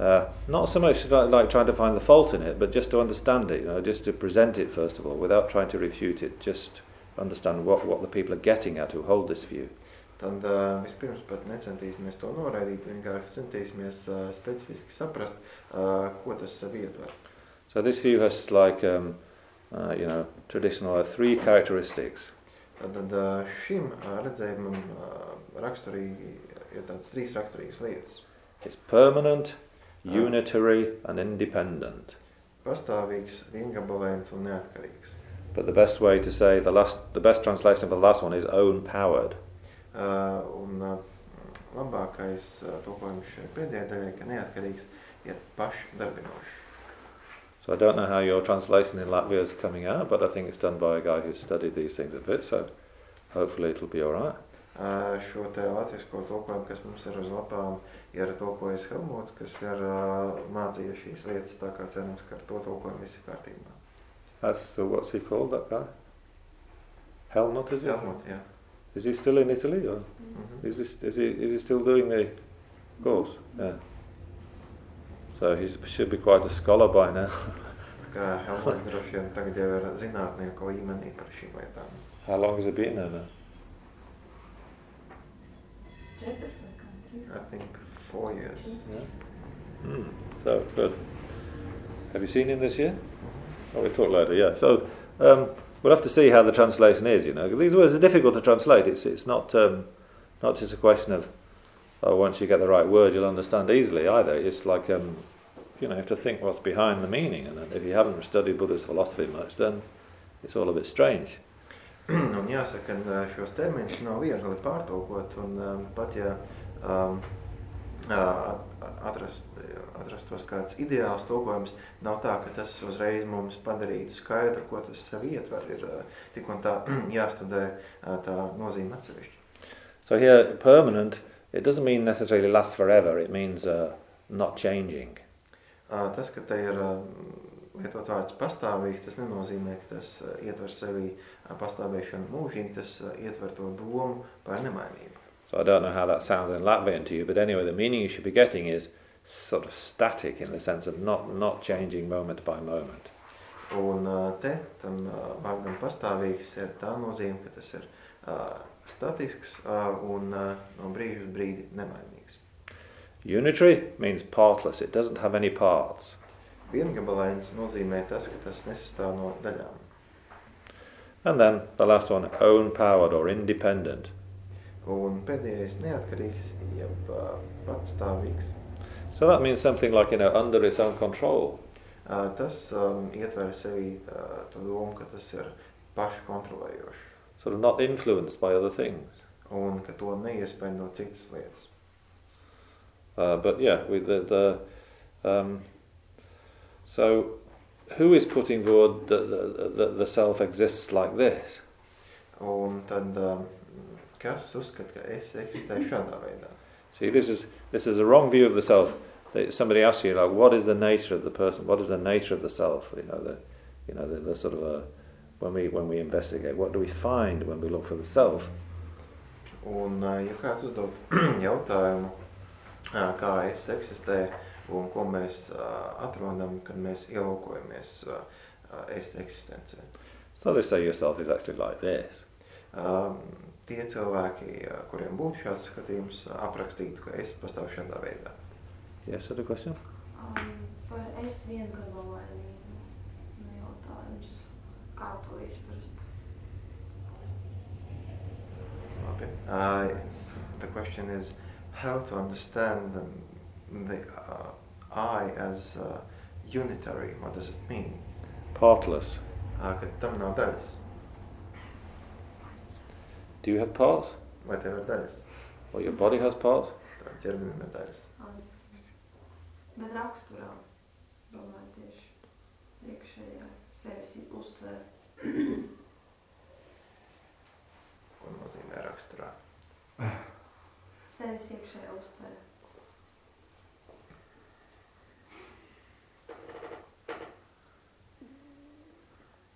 Uh, not so much like, like trying to find the fault in it, but just to understand it, you know, just to present it first of all, without trying to refute it, just understand what, what the people are getting at who hold this view. Tad uh, vispirms pat necentīsimies to noraidīt, vienkārši centīsimies uh, specifiski saprast, uh, ko tas sev ietver. So this view has like, um, uh, you know, traditional three characteristics. Tad, šim redzējumam raksturīgi ir tādas trīs raksturīgas lietas. It's permanent, unitary, and independent. Pastāvīgs, viengabalains un neatkarīgs. But the best way to say the last, the best translation of the last one is own powered. Uh, un uh, labākais uh, tulkojums šai pēdējai daļai, ka neatkarīgs ir pašdarbinošs. So I don't know how your translation in Latvia is coming out, but I think it's done by a guy who's studied these things a bit, so hopefully it'll be all right. Uh, šo te latvisko tulkojumu, kas mums ir uz lapām, ir tulkojis Helmuts, kas ir uh, mācījies šīs lietas, tā kā cerams, ka ar to tulkojumu viss ir kārtībā. That's so what's he called, that guy? Helmut, is it? Helmut, jā. Is he still in Italy, or Mhm. is, this, is, he, is he still doing the course? Yeah. So he should be quite a scholar by now. Tā droši vien tagad jau ir zinātnieku līmenī par šīm lietām. How long has he been there now? Četras laikam, trīs. I think four years. Yeah. Mm. So good. Have you seen him this year? Oh, we'll talk later. Yeah. So um, we'll have to see how the translation is. You know, these words are difficult to translate. It's it's not um, not just a question of oh, once you get the right word, you'll understand easily either. It's like um, you know, you have to think what's behind the meaning, and if you haven't studied Buddhist philosophy much, then it's all a bit strange. un jāsaka, ka šos terminus nav viegli pārtulkot, un um, pat ja um, ā, atrast, atrastos kāds ideāls tulkojums, nav tā, ka tas uzreiz mums padarītu skaidru, ko tas sev ietver. Ir ā, tik un tā jāstudē tā nozīme atsevišķi. So here, permanent. It doesn't mean necessarily lasts forever. It means uh, not changing. Ā, Tas, ka te ir ā, lietots vārds pastāvīgs, tas nenozīmē, ka tas ā, ietver sevi ā, pastāvēšanu mūžīgi, tas ā, ietver to domu par nemainību. So I don't know how that sounds in Latvian to you, but anyway, the meaning you should be getting is sort of static in the sense of not not changing moment by moment. Un uh, te tam uh, vārdam pastāvīgs ir tā nozīme, ka tas ir uh, statisks uh, un uh, no brīža uz brīdi nemainīgs. Unitary means partless, it doesn't have any parts. Viengabalains nozīmē tas, ka tas nesastāv no daļām. And then the last one, own powered or independent. Un pēdējais neatkarīgs, jeb uh, patstāvīgs. So that means something like, you know, under its own control. Uh, tas um, ietver sevi uh, to domu, ka tas ir pašu kontrolējošs. Sort of not influenced by other things. Un ka to neiespēj no citas lietas. Uh, but yeah, with the, the um, so who is putting forward that the, the, the self exists like this? Un tad um, kas uzskata, ka es eksistēju šādā veidā? See, this is this is a wrong view of the self. Somebody asks you, like, what is the nature of the person? What is the nature of the self? You know, the, you know, the, the sort of a, when we when we investigate, what do we find when we look for the self? Un, uh, ja kāds uzdod jautājumu, uh, kā es eksistēju un ko mēs uh, atrodam, kad mēs ielūkojamies uh, uh, es eksistencē. So they say yourself is actually like this. Um, tie cilvēki, uh, kuriem būtu šāds skatījums, uh, aprakstītu, ka es pastāvu šādā veidā. Yes, other question? Um, par es viengabalainību nu, jautājums. Kā to izprast? Okay. Uh, the question is how to understand the, the uh, I as uh, unitary. What does it mean? Partless. Uh, ka tam nav daļas. Do you have parts? Vai tev ir daļas? Or your body has parts? Tev ķermenim ir daļas. Um, sevis uztver. Ko nozīmē raksturā? Sevis iekšējā uztver.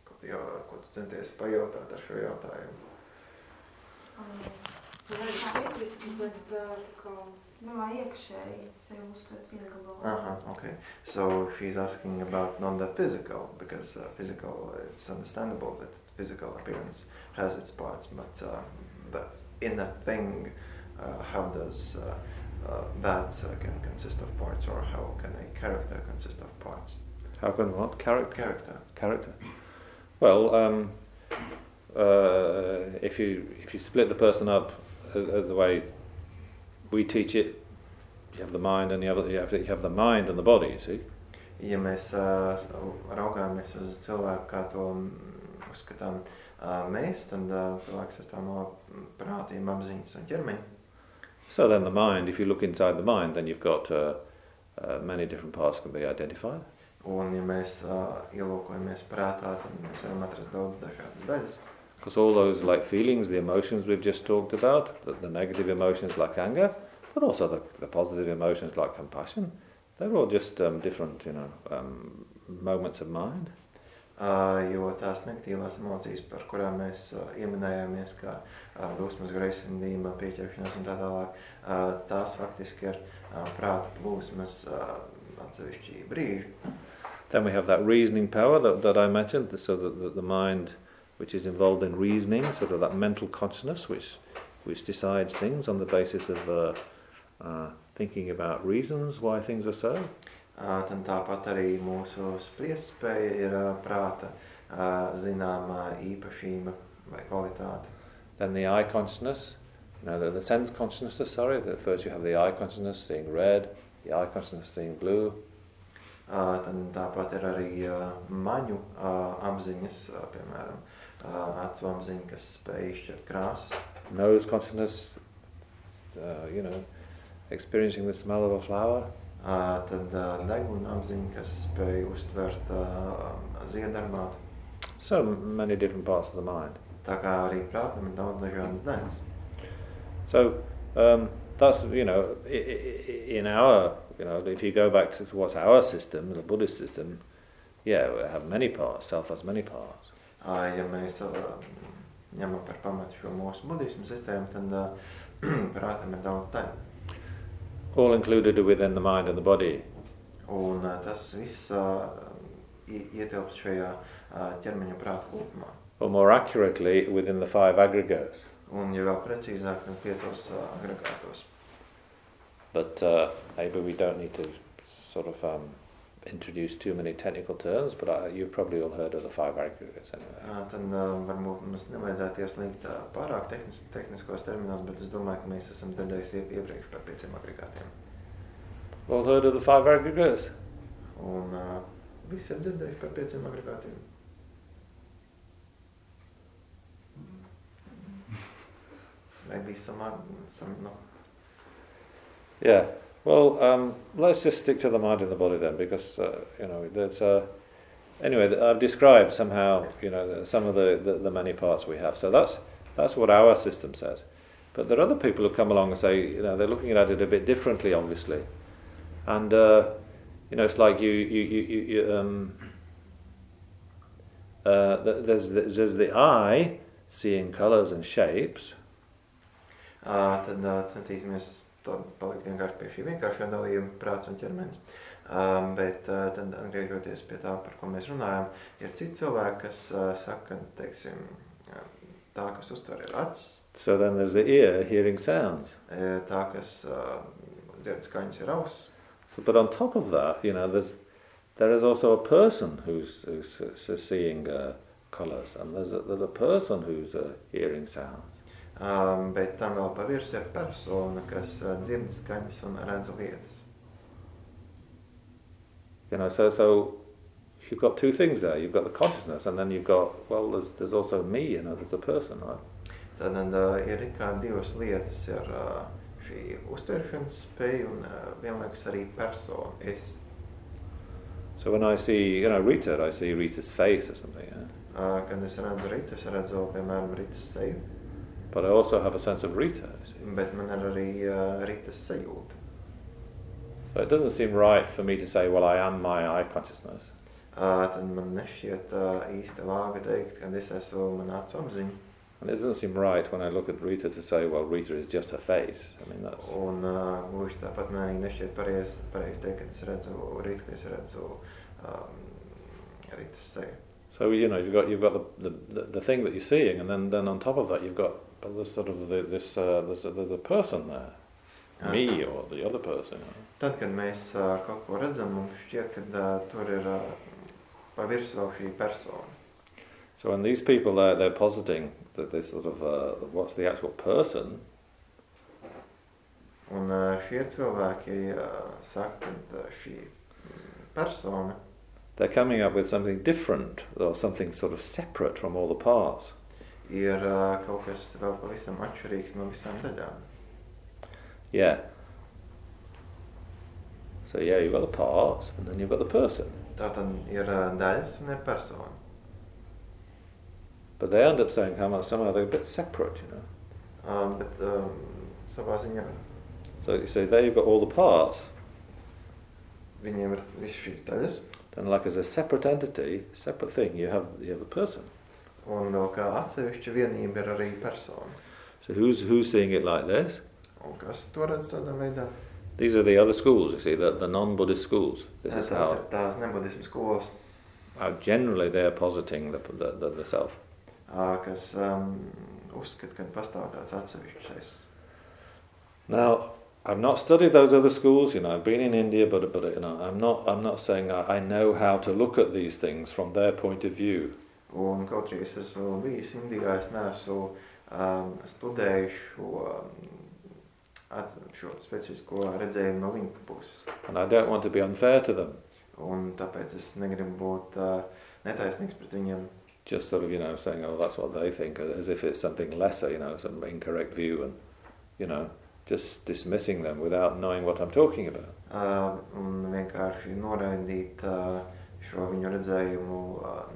Ko tu, jau, ko tu centies pajautāt ar šo jautājumu? Um, Nevis fiziski, bet uh, kā nu, vai iekšēji sevi uztver viengabalaini. Uh-huh, okay. So she's asking about not the physical, because uh, physical, it's understandable that physical appearance has its parts, but uh, the inner thing, uh, how does uh, uh, that uh, can consist of parts, or how can a character consist of parts? How can what? Character. Character. Character. Well, um, uh, if you if you split the person up the way we teach it, you have the mind and the other. You have, you have the mind and the body. You see. Ja mēs uh, raugāmies uz cilvēku, kā to mm, uzskatām uh, mēs, tad uh, cilvēks sastāv no prātiem, apziņas un ķermeņa. So then the mind. If you look inside the mind, then you've got uh, uh, many different parts can be identified. Un, ja mēs uh, ielūkojamies prātā, tad mēs varam atrast daudz dažādas daļas. Because all those like feelings, the emotions we've just talked about, the, the negative emotions like anger, but also the, the positive emotions like compassion, they're all just um, different, you know, um, moments of mind. Uh, jo tās negatīvās emocijas, par kurām mēs uh, ieminējāmies, kā uh, dusmas, greizsirdība, pieķeršanās un tā tālāk, uh, tās faktiski ir uh, prāta plūsmas uh, atsevišķi brīži. Then we have that reasoning power that, that I mentioned, so that the, the mind which is involved in reasoning, sort of that mental consciousness which, which decides things on the basis of uh, uh, thinking about reasons why things are so. Uh, tad tāpat arī mūsu ir uh, prāta uh, zināmā īpašība vai kvalitāte. Then the eye consciousness, you know, the, the sense consciousness, sorry, that first you have the eye consciousness seeing red, the eye consciousness seeing blue, Uh, tāpat ir arī uh, maņu uh, apziņas, uh, piemēram, acu apziņa, kas spēj izšķirt krāsas. nose consciousness, uh, you know, experiencing the smell of a flower, Uh, tad uh, deguna apziņa, kas spēj uztvert uh, ziedarmātu. so many different parts of the mind. Tā kā arī prātam ir daudz dažādas daļas. So um, that's you know in our you know if you go back to what's our system, the Buddhist system, yeah, we have many parts. Self has many parts. Ja mēs ņemam par pamatu šo mūsu budismu sistēmu, tad prātam ir daudz daļu. All included within the mind and the body. Un tas viss ietilpst šajā ķermeņa prāta kopumā. or more accurately, within the five aggregates. Un, ja vēl precīzāk, no piecos agregātos. But uh, maybe we don't need to sort of um, introduce too many technical terms, but uh, you've probably all heard of the five aggregates anyway. Ā, Tad ā, varbūt mums nevajadzētu ieslīgt ā, pārāk tehnis, tehniskos terminos, bet es domāju, ka mēs esam dzirdējuši iep- iepriekš par pieciem agregātiem. All heard of the five aggregates? Un ā, visi ir dzirdējuši par pieciem agregātiem. Maybe some, some no. Yeah. Well, um, let's just stick to the mind and the body then, because uh, you know there's. Uh, anyway, I've described somehow you know some of the, the, the many parts we have. So that's that's what our system says. But there are other people who come along and say you know they're looking at it a bit differently, obviously, and uh, you know it's like you you you, you, um, uh, th- there's there's the eye seeing colours and shapes. Uh, tad centīsimies to palikt vienkārši pie šī vienkāršā dalījuma, prāts un ķermenis. Um, bet uh, tad, atgriežoties pie tā, par ko mēs runājam, ir citi cilvēki, kas uh, saka, ka teiksim, uh, tā, kas uztver ir acis, So then there's the ear hearing sounds. uh, tā, kas uh, dzird skaņas ir auss. So, but on top of that, you know, there's there is also a person who's, who's, who's seeing uh, colours, and there's a, there's a person who's uh, hearing sounds. Um, bet tam vēl pa virsmu ir persona, kas uh, dzird skaņas un redz lietas. You know, so so you've got two things there. You've got the consciousness, and then you've got well, there's there's also me. You know, there's a person, right? Tad uh, ir it kā divas lietas, ir uh, šī uztveršanas spēja un uh, vienlaikus arī persona. Es, So when I see, you know, Rita, I see Rita's face or something. Yeah? uh, kad es redzu Ritu, es redzu, piemēram, Ritas seju, But I also have a sense of Rita. bet man ir arī uh, Ritas sajūta. So it doesn't seem right for me to say, well, I am my eye consciousness. Uh, tad man nešķiet uh, īsti teikt, ka es esmu man acu apziņa. And it doesn't seem right when I look at Rita to say, well, Rita is just her face. I mean, that's. Un uh, gluži tāpat man arī nešķiet pareizi pareiz teikt, ka es redzu Ritu, ka es redzu um, Ritas seju. So you know you've got you've got the, the, the thing that you're seeing, and then, then on top of that you've got well, this sort of the, this uh, there's, a, there's a person there, Jā. me or the other person. Tad, kad mēs uh, kaut ko redzam, mums šķiet, ka uh, tur ir uh, pa virsmu vēl šī persona. So when these people are they're positing that this sort of uh, what's the actual person, Un uh, šie cilvēki uh, saka, ka uh, šī persona they're coming up with something different or something sort of separate from all the parts. Ir uh, kaut kas vēl pavisam atšķirīgs no visām daļām. Yeah. So yeah, you've got the parts, and then you've got the person. Tā tad ir uh, daļas un ir persona. But they end up saying how much somehow they're a bit separate, you know. Um, bet um, savā ziņā So you say there you've got all the parts, viņiem ir visas šīs daļas. then like as a separate entity, separate thing, you have you have a person. Un vēl kā atsevišķa vienība ir arī persona. So who's who's seeing it like this? Un kas to redz tādā veidā? These are the other schools, you see, the, the non-Buddhist schools. This is how, tās nebudismu skolas, how generally they're positing the, the, the, the self. kas um, uzskata, ka pastāv tāds atsevišķais. Now, I've not studied those other schools. You know, I've been in India, but but you know, I'm not I'm not saying I, I know how to look at these things from their point of view. Un kaut arī es esmu bijis Indijā, es neesmu um, studējis šo, um, šo specifisko redzējumu no viņa puses. And I don't want to be unfair to them. Un tāpēc es negribu būt uh, netaisnīgs pret viņiem. Just sort of, you know, saying, oh, that's what they think, as if it's something lesser, you know, some incorrect view, and, you know, just dismissing them without knowing what I'm talking about. Uh, un vienkārši noraidīt uh, šo viņu redzējumu,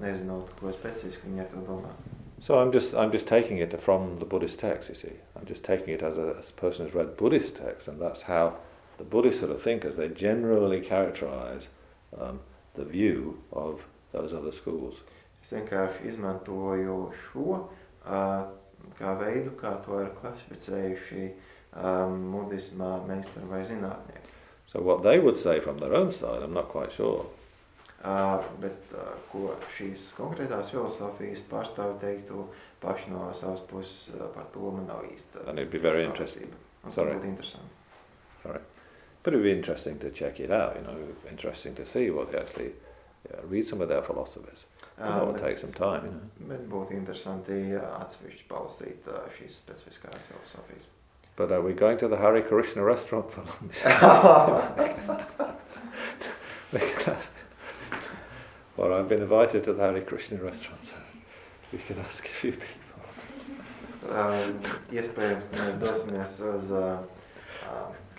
nezinot, ko specifiski viņi ar to domā. So I'm just I'm just taking it from the Buddhist text. You see, I'm just taking it as a, as a person who's read Buddhist texts, and that's how the Buddhist sort of thinkers they generally characterize um, the view of those other schools. Es vienkārši izmantoju šo uh, kā veidu, kā to ir klasificējuši um, budismā meistari vai zinātnieki. So what they would say from their own side, I'm not quite sure. Uh, bet uh, ko šīs konkrētās filozofijas pārstāvi teiktu paši no savas puses uh, par to man nav īsta. And it'd be very interesting. Sorry. būtu interesanti. But it'd be interesting to check it out, you know, interesting to see what they actually, yeah, read some of their philosophers. And that Uh, will take some time, you know. Bet būtu interesanti uh, atsevišķi palasīt uh, šīs specifiskās filozofijas. But are we going to the Hare Krishna restaurant for lunch? Well, I've been invited to the Hare Krishna restaurant, so we can ask a few people. Iespējams, mēs dosimies uz uh,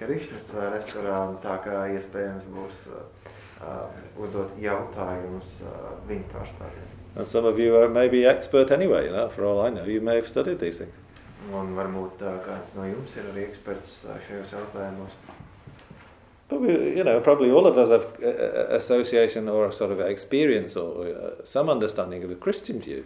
restorānu, tā kā iespējams būs uzdot jautājumus viņu pārstāvjiem. And some of you are maybe expert anyway, you know, for all I know. You may have studied these things. Un varbūt kāds no jums ir arī eksperts šajos jautājumos. But we, you know, probably all of us have uh, uh, association or a sort of experience or uh, some understanding of the Christian view.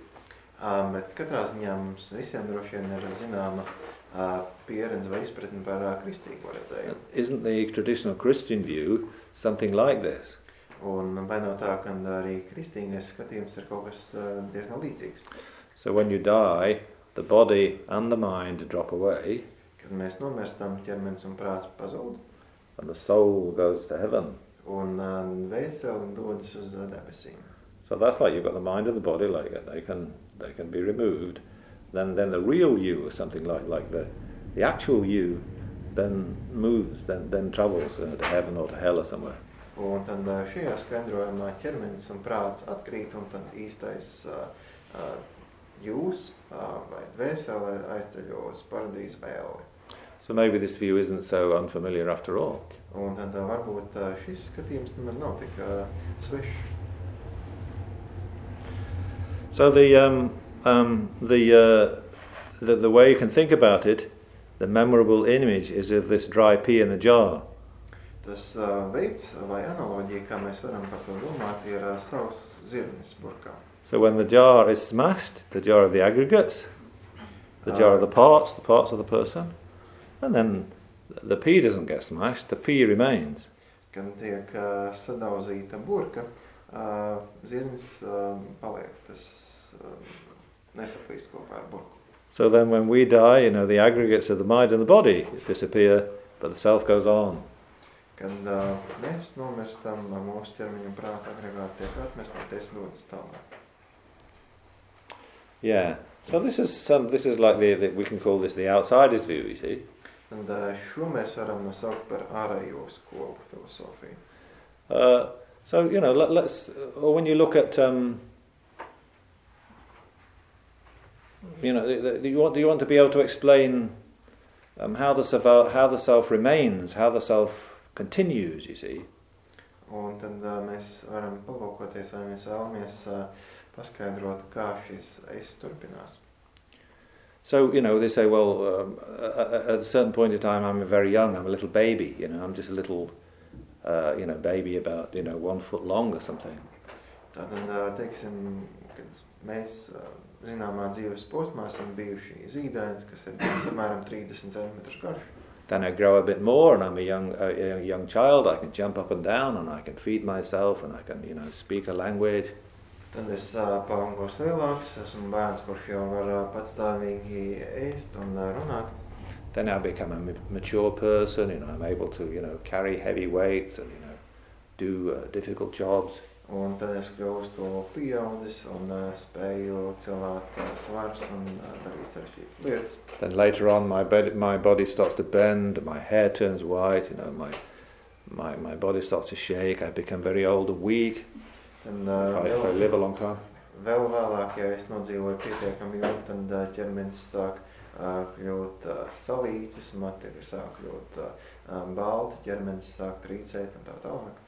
Uh, bet katrā ziņā mums visiem droši vien ir zināma uh, pieredze vai izpratne par uh, kristīgo redzējumu. Isn't the traditional Christian view something like this? Un vai no tā, ka arī kristīgais skatījums ir kaut kas uh, diezgan līdzīgs. So when you die, the body and the mind drop away, Kad mēs nomirstam, ķermenis un prāts pazūd, and the soul goes to heaven. un uh, vēseli dodas uz debesīm. So that's like you've got the mind and the body, like uh, they can they can be removed. Then then the real you, or something like like the the actual you, then moves, then then travels uh, to heaven or to hell or somewhere. Un tad uh, šajā skaidrojumā ķermenis un prāts atkrīt, un tad īstais uh, uh, jūs uh, vai dvēsele aizceļ uz paradīzes vēli. So maybe this view isn't so unfamiliar after all. Un tad uh, varbūt uh, šis skatījums nemaz nav tik uh, svešs. So the um, um, the, uh, the the way you can think about it, the memorable image is of this dry pea in a jar. Tas uh, veids vai analoģija, kā mēs varam par to domāt, ir uh, savs zirnis burkā. So when the jar is smashed, the jar of the aggregates, the jar of the parts, the parts of the person, and then the pea doesn't get smashed, the pea remains. Kad tiek uh, sadauzīta burka, uh, zirnis uh, paliek, tas uh, nesaplīst kopā ar burku. So then when we die, you know, the aggregates of the mind and the body disappear, but the self goes on. Kad uh, mēs nomirstam, mūsu ķermeņa prāta agregāti tiek atmesti, tas dodas tālāk. Yeah. So this is some. This is like the, the we can call this the outsider's view. You see. Uh, šo mēs varam nosaukt par ārējo skolu filozofiju. Uh, so you know, let, let's. Or when you look at, um, you know, the, the, you want you want to be able to explain um, how the self how the self remains, how the self continues. You see. Un tad uh, mēs varam palūkoties, vai mēs vēlamies uh, paskaidrot, kā šis es turpinās. So you know, they say, well, um, at, a certain point in time, I'm very young. I'm a little baby. You know, I'm just a little, uh, you know, baby about you know one foot long or something. Tātad, uh, teiksim, kad mēs uh, zināmā dzīves posmā esam bijuši kas ir bijis apmēram 30 cm garš. Then I grow a bit more, and I'm a young, a young child. I can jump up and down, and I can feed myself, and I can, you know, speak a language. Tad es uh, lielāks, esmu bērns, kurš jau var patstāvīgi ēst un uh, runāt. Then I become a mature person. You know, I'm able to, you know, carry heavy weights and you know, do uh, difficult jobs. Un tad es kļūstu pieaudzis un uh, spēju cilvēku uh, svars un uh, darīt sarežģītas lietas. Then later on, my bed, my body starts to bend, my hair turns white. You know, my my my body starts to shake. I become very old and weak. If uh, I, if I live a long time. vēl vēlāk, ja es nodzīvoju pietiekami ilgi, tad uh, ķermenis sāk uh, kļūt uh, salīdzis, mati sāk kļūt uh, um, balti, ķermenis sāk trīcēt un tā tālāk.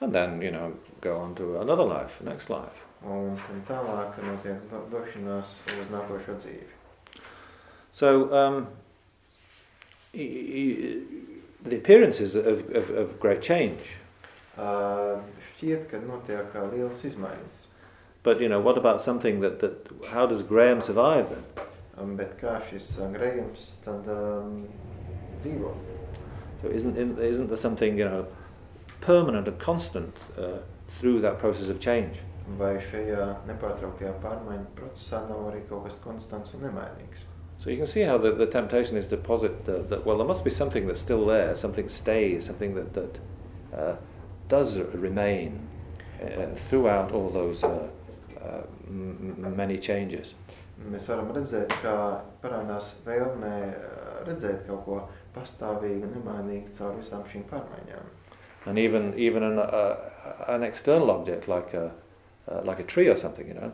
And then, you know, go on to another life, next life. Un, un tālāk notiek do- došanās uz nākošo dzīvi. So, um, the appearances of, of, of great change. Uh, šķiet, ka notiek uh, lielas izmaiņas. But, you know, what about something that, that how does Graham survive then? Um, bet kā šis uh, Grejams tad um, dzīvo? So isn't, isn't there something, you know, permanent and constant uh, through that process of change. Vai šajā nepārtrauktajā pārmaiņu procesā nav arī kaut kas konstants un nemainīgs. So you can see how the, the temptation is to posit that, that, well, there must be something that's still there, something stays, something that, that uh, does remain uh, throughout all those uh, uh, m- many changes. Mēs varam redzēt, kā parādās vēlmē uh, redzēt kaut ko pastāvīgu, nemainīgu caur visām šīm pārmaiņām. And even, even an, uh, an external object like a, uh, like a tree or something, you know.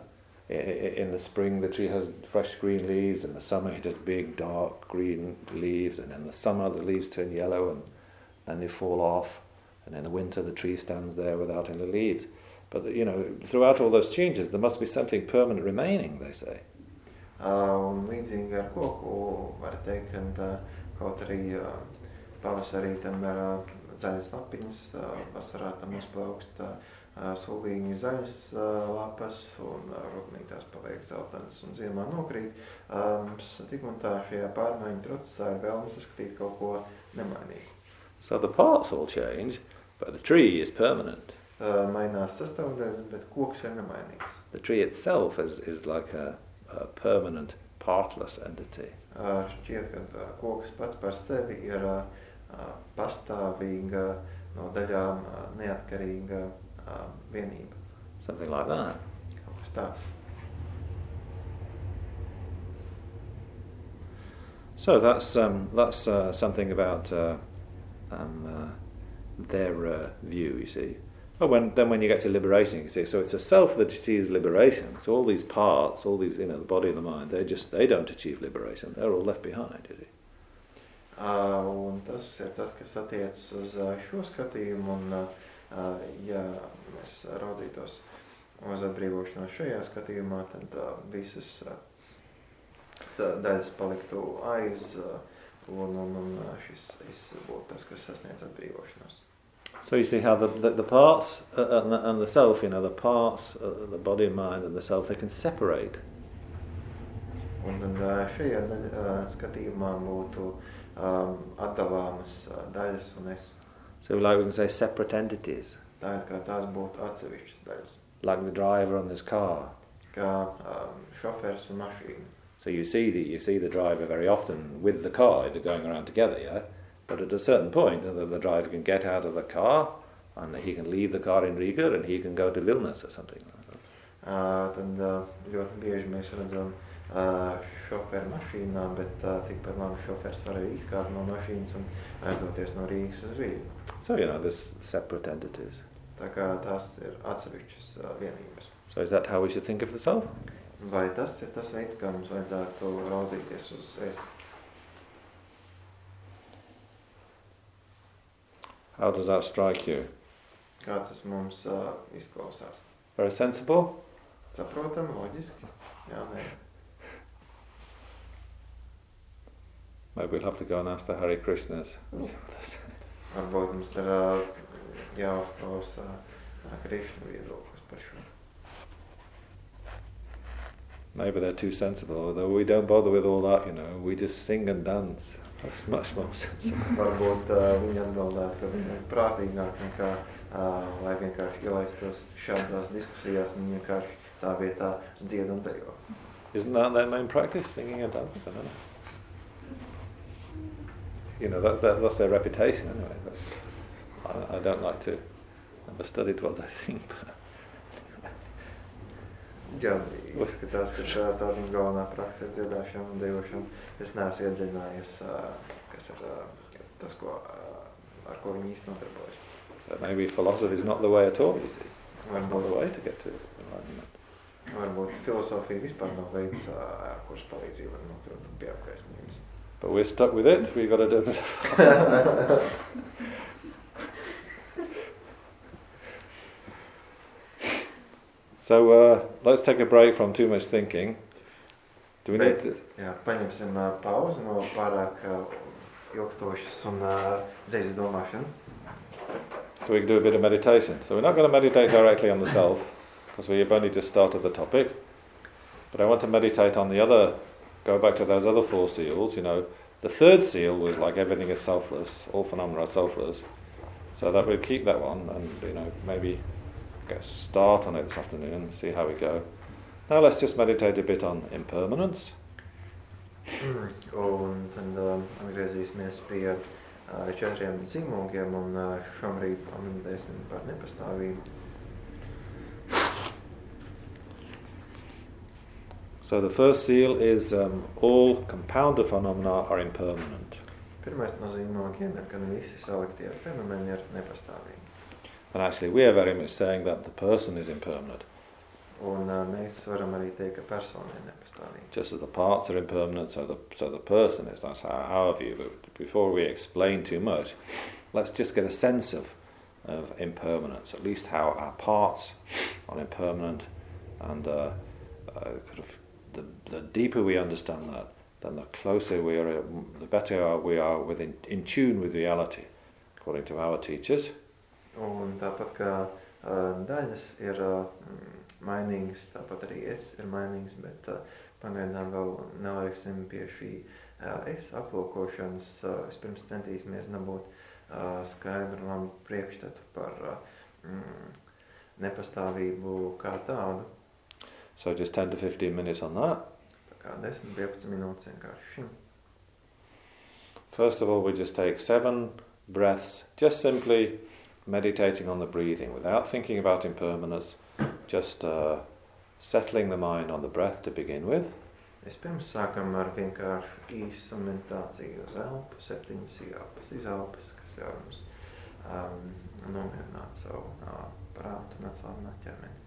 In the spring, the tree has fresh green leaves. In the summer, it has big, dark green leaves. And in the summer, the leaves turn yellow and then they fall off. And in the winter, the tree stands there without any leaves. But you know, throughout all those changes, there must be something permanent remaining. They say. Uh, un līdzīgi ar koku var teikt, ka kaut arī uh, pavasarī tam ir uh, zaļas lapiņas, uh, vasarā tam uzplaukst uh, sulīgi zaļas uh, lapas un uh, rudenī tās paliek zeltainas un ziemā nokrīt. Uh, Mums tik un tā šajā pārmaiņu procesā ir saskatīt kaut ko nemainīgu. So the parts all change, but the tree is permanent. Uh, Mainās sastāvdaļas, bet koks ir nemainīgs. The tree itself is, is like a, a permanent, partless entity. Uh, Šķiet, ka uh, koks pats par sevi ir uh, uh, pastāvīga, no daļām uh, neatkarīga uh, vienība. Something like that. Kaut kas tāds. So that's um, that's uh, something about uh, um, uh, their uh, view. You see. But when then when you get to liberation, you see. So it's a self that achieves liberation. So all these parts, all these you know, the body and the mind, they just they don't achieve liberation. They're all left behind. You see. Uh, un tas ir tas, kas attiecas uz uh, šo skatījumu. Un, uh, uh, ja mēs raudzītos uz atbrīvošanos šajā skatījumā, tad uh, visas uh, daļas paliktu aiz, uh, un, un, un uh, šis viss būtu tas, kas sasniedz atbrīvošanos. So you see how the the, the parts uh, and, the, and the self, you know, the parts, uh, the body and mind, and the self, they can separate. Un tad uh, šajā uh, skatījumā būtu um, atdalāmas uh, daļas, un es So like we can say separate entities, tā ir kā tās būtu atsevišķas daļas, like the driver on this car. kā um, šofers un mašīna. So you see the you see the driver very often with the car, they're going around together, yeah. But at a certain point, the, the driver can get out of the car, and he can leave the car in Riga, and he can go to Vilnius or something. Like that. Uh, tad uh, ļoti bieži mēs redzam uh, šoferu mašīnā, bet uh, tikpat labi šofers var arī izkāpt no mašīnas un aizdoties no Rīgas uz Rīgu. So you know, there's separate entities. Tā kā tās ir atsevišķas uh, vienības. So is that how we should think of the self? Vai tas ir tas veids, kā mums vajadzētu raudzīties uz es? How does that strike you? Kā tas mums uh, izklausās? Very sensible. Saprotam, loģiski? Jā, nē. Maybe we'll have to go and ask the Hare Krishnas. Varbūt mums ir uh, jāuzklausa uh, Krišna viedoklis par šo. Maybe they're too sensible, although we don't bother with all that, you know. We just sing and dance. That's much more sensible. Varbūt uh, viņi atbildētu, ka ir prātīgāk nekā, uh, lai vienkārši ielaistos šādās diskusijās un vienkārši tā vietā dzied un dejo. Isn't that their main practice, singing and dancing? I don't know. You know, that, that, that's their reputation anyway. But I, I don't like to. Never studied what they think. But Jā, izskatās, ka tā, viņa galvenā praksa ir dziedāšana un dejošana. Es neesmu iedziļinājies, kas ir tas, ko, ar ko viņi īsti nodarbojas. so maybe philosophy is not the way at all. You see, that's not the way to get to enlightenment. varbūt filozofija vispār nav veids, ar kuras palīdzību var nokļūt pie apgaismības. But we're stuck with it. We've got to do a bit of So uh, let's take a break from too much thinking. Do we need Bet, to, jā, paņemsim uh, pauzi no pārāk uh, ilgstošas un uh, domāšanas. so we can do a bit of meditation. So we're not going to meditate directly on the self because we've only just started the topic. But I want to meditate on the other, go back to those other four seals. You know, the third seal was like everything is selfless, all phenomena are selfless. So that we'll keep that one and you know maybe get a start on it this afternoon and see how we go. Now let's just meditate a bit on impermanence. un tad atgriezīsimies pie uh, četriem zīmogiem un uh, par nepastāvību. So the first seal is um, all compounded phenomena are impermanent. Pirmais no zīmogiem ir, ka visi saliktie fenomeni ir nepastāvīgi. And actually, we are very much saying that the person is impermanent. Un uh, mēs varam arī teikt, ka persona ir nepastāvīga. Just as the parts are impermanent, so the, so the person is. That's our, our view. But before we explain too much, let's just get a sense of, of impermanence, at least how our parts are impermanent. And uh, uh, kind of the, the deeper we understand that, then the closer we are, the better we are within, in tune with reality, according to our teachers. Un tāpat kā uh, daļas ir uh, mainīgas, tāpat arī es ir mainīgs, bet uh, pagaidām vēl neliksim pie šī uh, es aplūkošanas. Uh, vispirms centīsimies dabūt uh, skaidru labu priekšstatu par uh, mm, nepastāvību kā tādu. So just 10 to 15 minutes on that. Tā kā 10-15 minūtes vienkārši šim. First of all, we just take seven breaths, just simply meditating on the breathing without thinking about impermanence, just uh, settling the mind on the breath to begin with. Sākam ar vienkāršu īsu meditāciju uz elpu, septiņas ielpas, izelpas, kas mums um, nomierināt savu uh, prātu un ķermeni.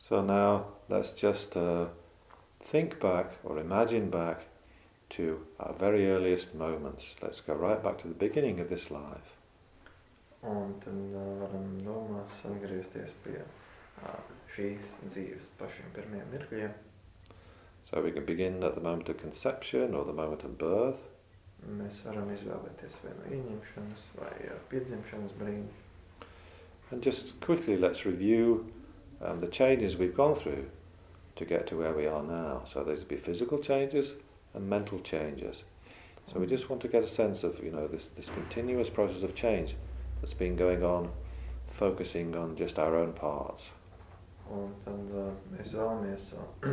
So now let's just uh, think back or imagine back to our very earliest moments. Let's go right back to the beginning of this life. Un tad varam domās atgriezties pie šīs dzīves pašiem pirmiem mirkļiem. So we can begin at the moment of conception or the moment of birth. Mēs varam izvēlēties vai no ieņemšanas vai piedzimšanas. And just quickly let's review um, the changes we've gone through to get to where we are now. So there's be physical changes and mental changes. So we just want to get a sense of you know this this continuous process of change that's been going on, focusing on just our own parts. Un tad uh, mēs vēlamies uh,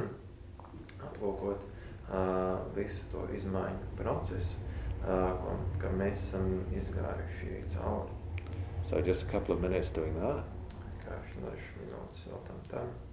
aplūkot uh, visu to izmaiņu procesu, uh, ka mēs esam izgājuši cauri. So just a couple of minutes doing that. Minūtes veltam tam.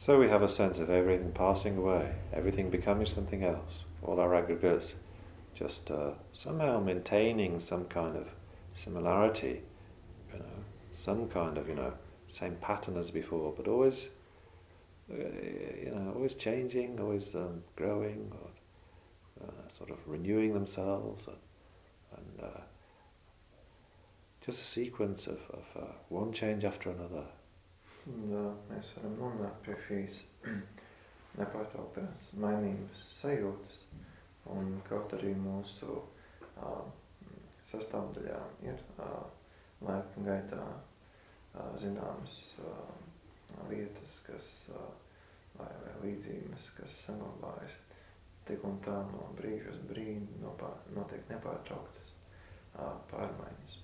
So we have a sense of everything passing away, everything becoming something else, all our aggregates just uh, somehow maintaining some kind of similarity, you know, some kind of, you know, same pattern as before, but always, uh, you know, always changing, always um, growing, or uh, sort of renewing themselves, and, and uh, just a sequence of, of uh, one change after another. Un, mēs varam nonākt pie šīs nepārtrauktās mainības sajūtas, un kaut arī mūsu uh, sastāvdaļā ir uh, laika gaitā uh, zināmas uh, lietas, kas, uh, vai, vai līdzības, kas saglabājas, tik un tā no brīža uz brīdi nopār, notiek nepārtrauktas uh, pārmaiņas.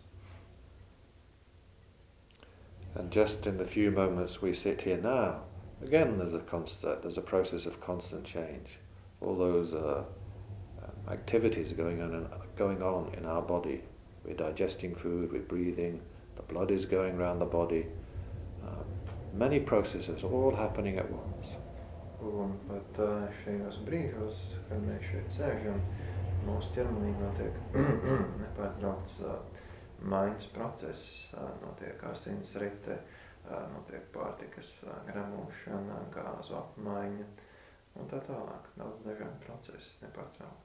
And just in the few moments we sit here now, again there's a constant, there's a process of constant change. All those uh, um, activities going on, in, going on in our body. We're digesting food, we're breathing, the blood is going around the body. Um, many processes all happening at once. Un pat uh, šajos brīžos, kad mēs šeit sēžam, mūsu ķermenī notiek nepārtraukts uh, maiņas process, notiek asins rite, notiek pārtikas gremošana, gāzu apmaiņa un tā tālāk. Daudz dažādu procesu nepārtraukti.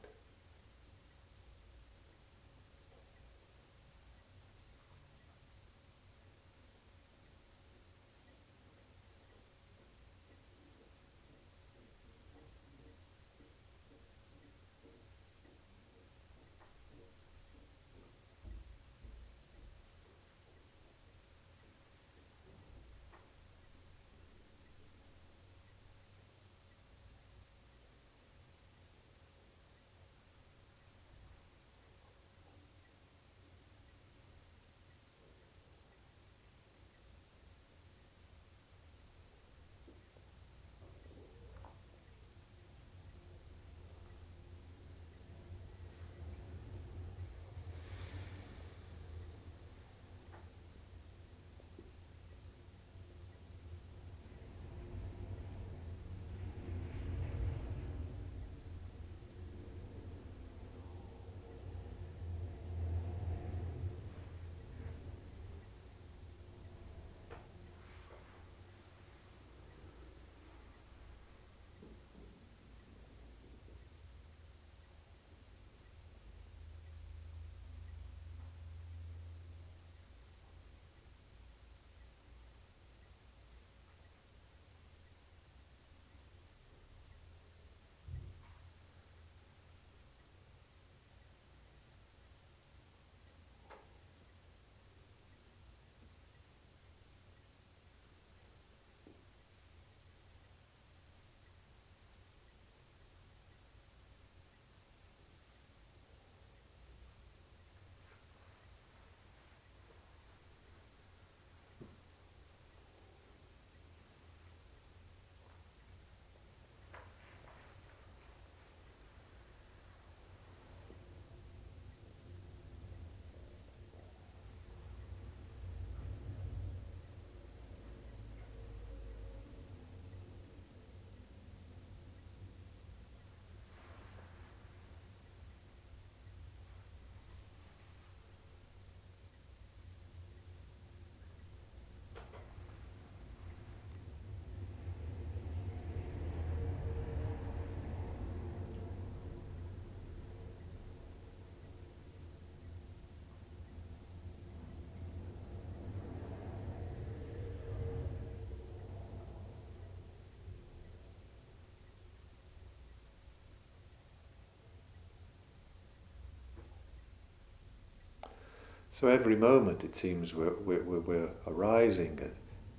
So every moment it seems we're, we're, we're arising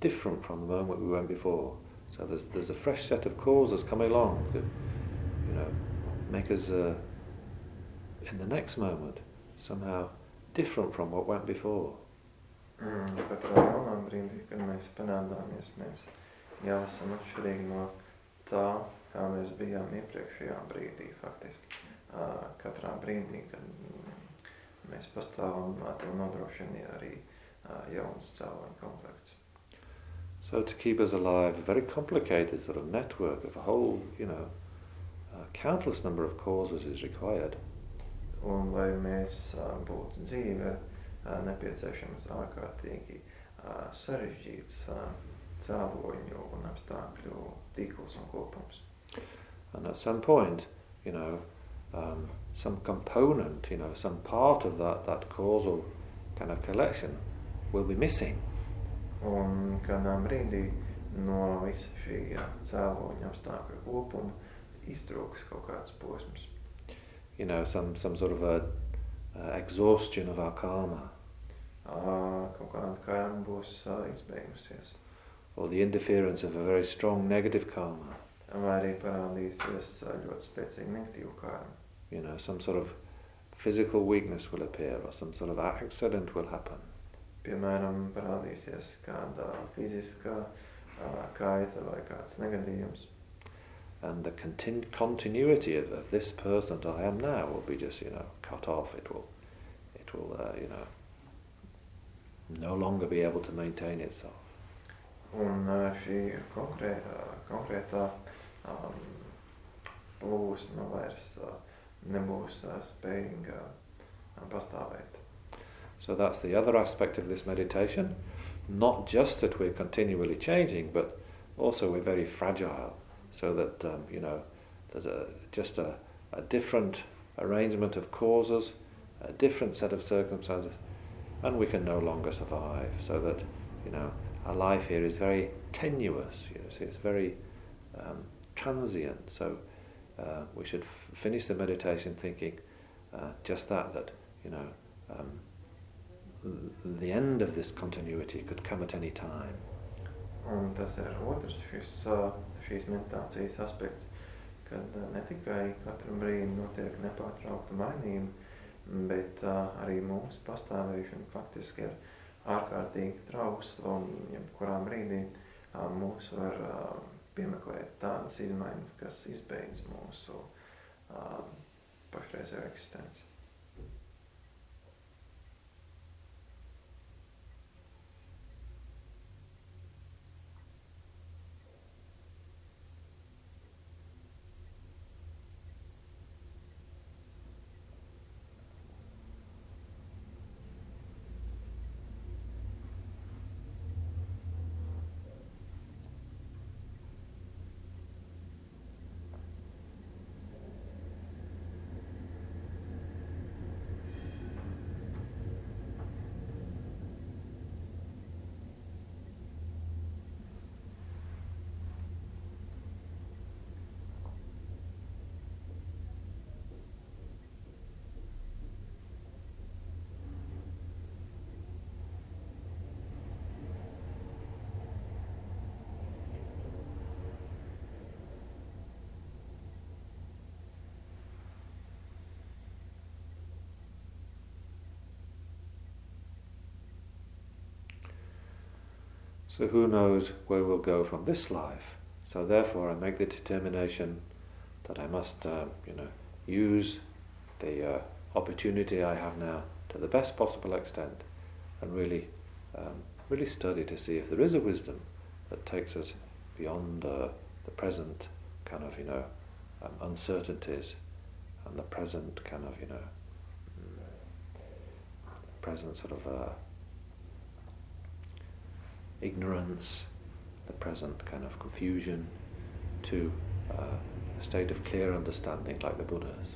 different from the moment we went before. So there's, there's a fresh set of causes coming along that, you know, make us uh, in the next moment somehow different from what went before. Mm, atšķirīgi no tā, kā mēs bijām iepriekšējā brīdī, faktiski. Katrā brīdī, kad mēs pastāvam, to nodrošina arī jauns cēloņu komplekts. So to keep us alive, a very complicated sort of network of a whole, you know, uh, countless number of causes is required. Un lai mēs uh, būtu dzīvi, uh, nepieciešams ārkārtīgi uh, sarežģīts uh, cēloņu un apstākļu tīkls un kopums. And at some point, you know, um, some component, you know, some part of that, that causal kind of collection will be missing. Un kādā brīdī no visa šī cēloņa apstākļa kopuma iztrūks kaut kāds posms. You know, some, some sort of a, uh, exhaustion of our karma, Uh, kaut kāda karma būs uh, izbeigusies. or the interference of a very strong negative karma. Vai arī parādīsies uh, ļoti spēcīga negatīva karma. You know, some sort of physical weakness will appear, or some sort of accident will happen. Piemēram, parādīsies kāda fiziska uh, kaita vai kāds negadījums. And the contin- continuity of, of this person that I am now will be just, you know, cut off. It will, it will, uh, you know, no longer be able to maintain itself. Un uh, šī konkrētā, konkrētā um, plūsma vairs uh, nebūs uh, spējīga uh, pastāvēt. So that's the other aspect of this meditation. Not just that we're continually changing, but also we're very fragile. So that um, you know, there's a, just a, a different arrangement of causes, a different set of circumstances, and we can no longer survive. So that you know, our life here is very tenuous. You know, it's very um, transient. So uh, we should f- finish the meditation thinking uh, just that that you know. Um, the end of this continuity could come at any time. Un tas ir otrs šis, uh, šīs meditācijas aspekts, kad uh, ne tikai katru brīdi notiek nepārtraukta mainība, bet uh, arī mūsu pastāvēšana faktiski ir ārkārtīgi un jebkurā brīdī mūs var piemeklēt tādas izmaiņas, kas izbeidz mūsu uh, pašreizējo eksistenci. So who knows where we'll go from this life? So therefore, I make the determination that I must, uh, you know, use the uh, opportunity I have now to the best possible extent, and really, um, really study to see if there is a wisdom that takes us beyond uh, the present kind of, you know, um, uncertainties and the present kind of, you know, present sort of uh, ignorance, the present kind of confusion, to uh, a state of clear understanding like the Buddhas.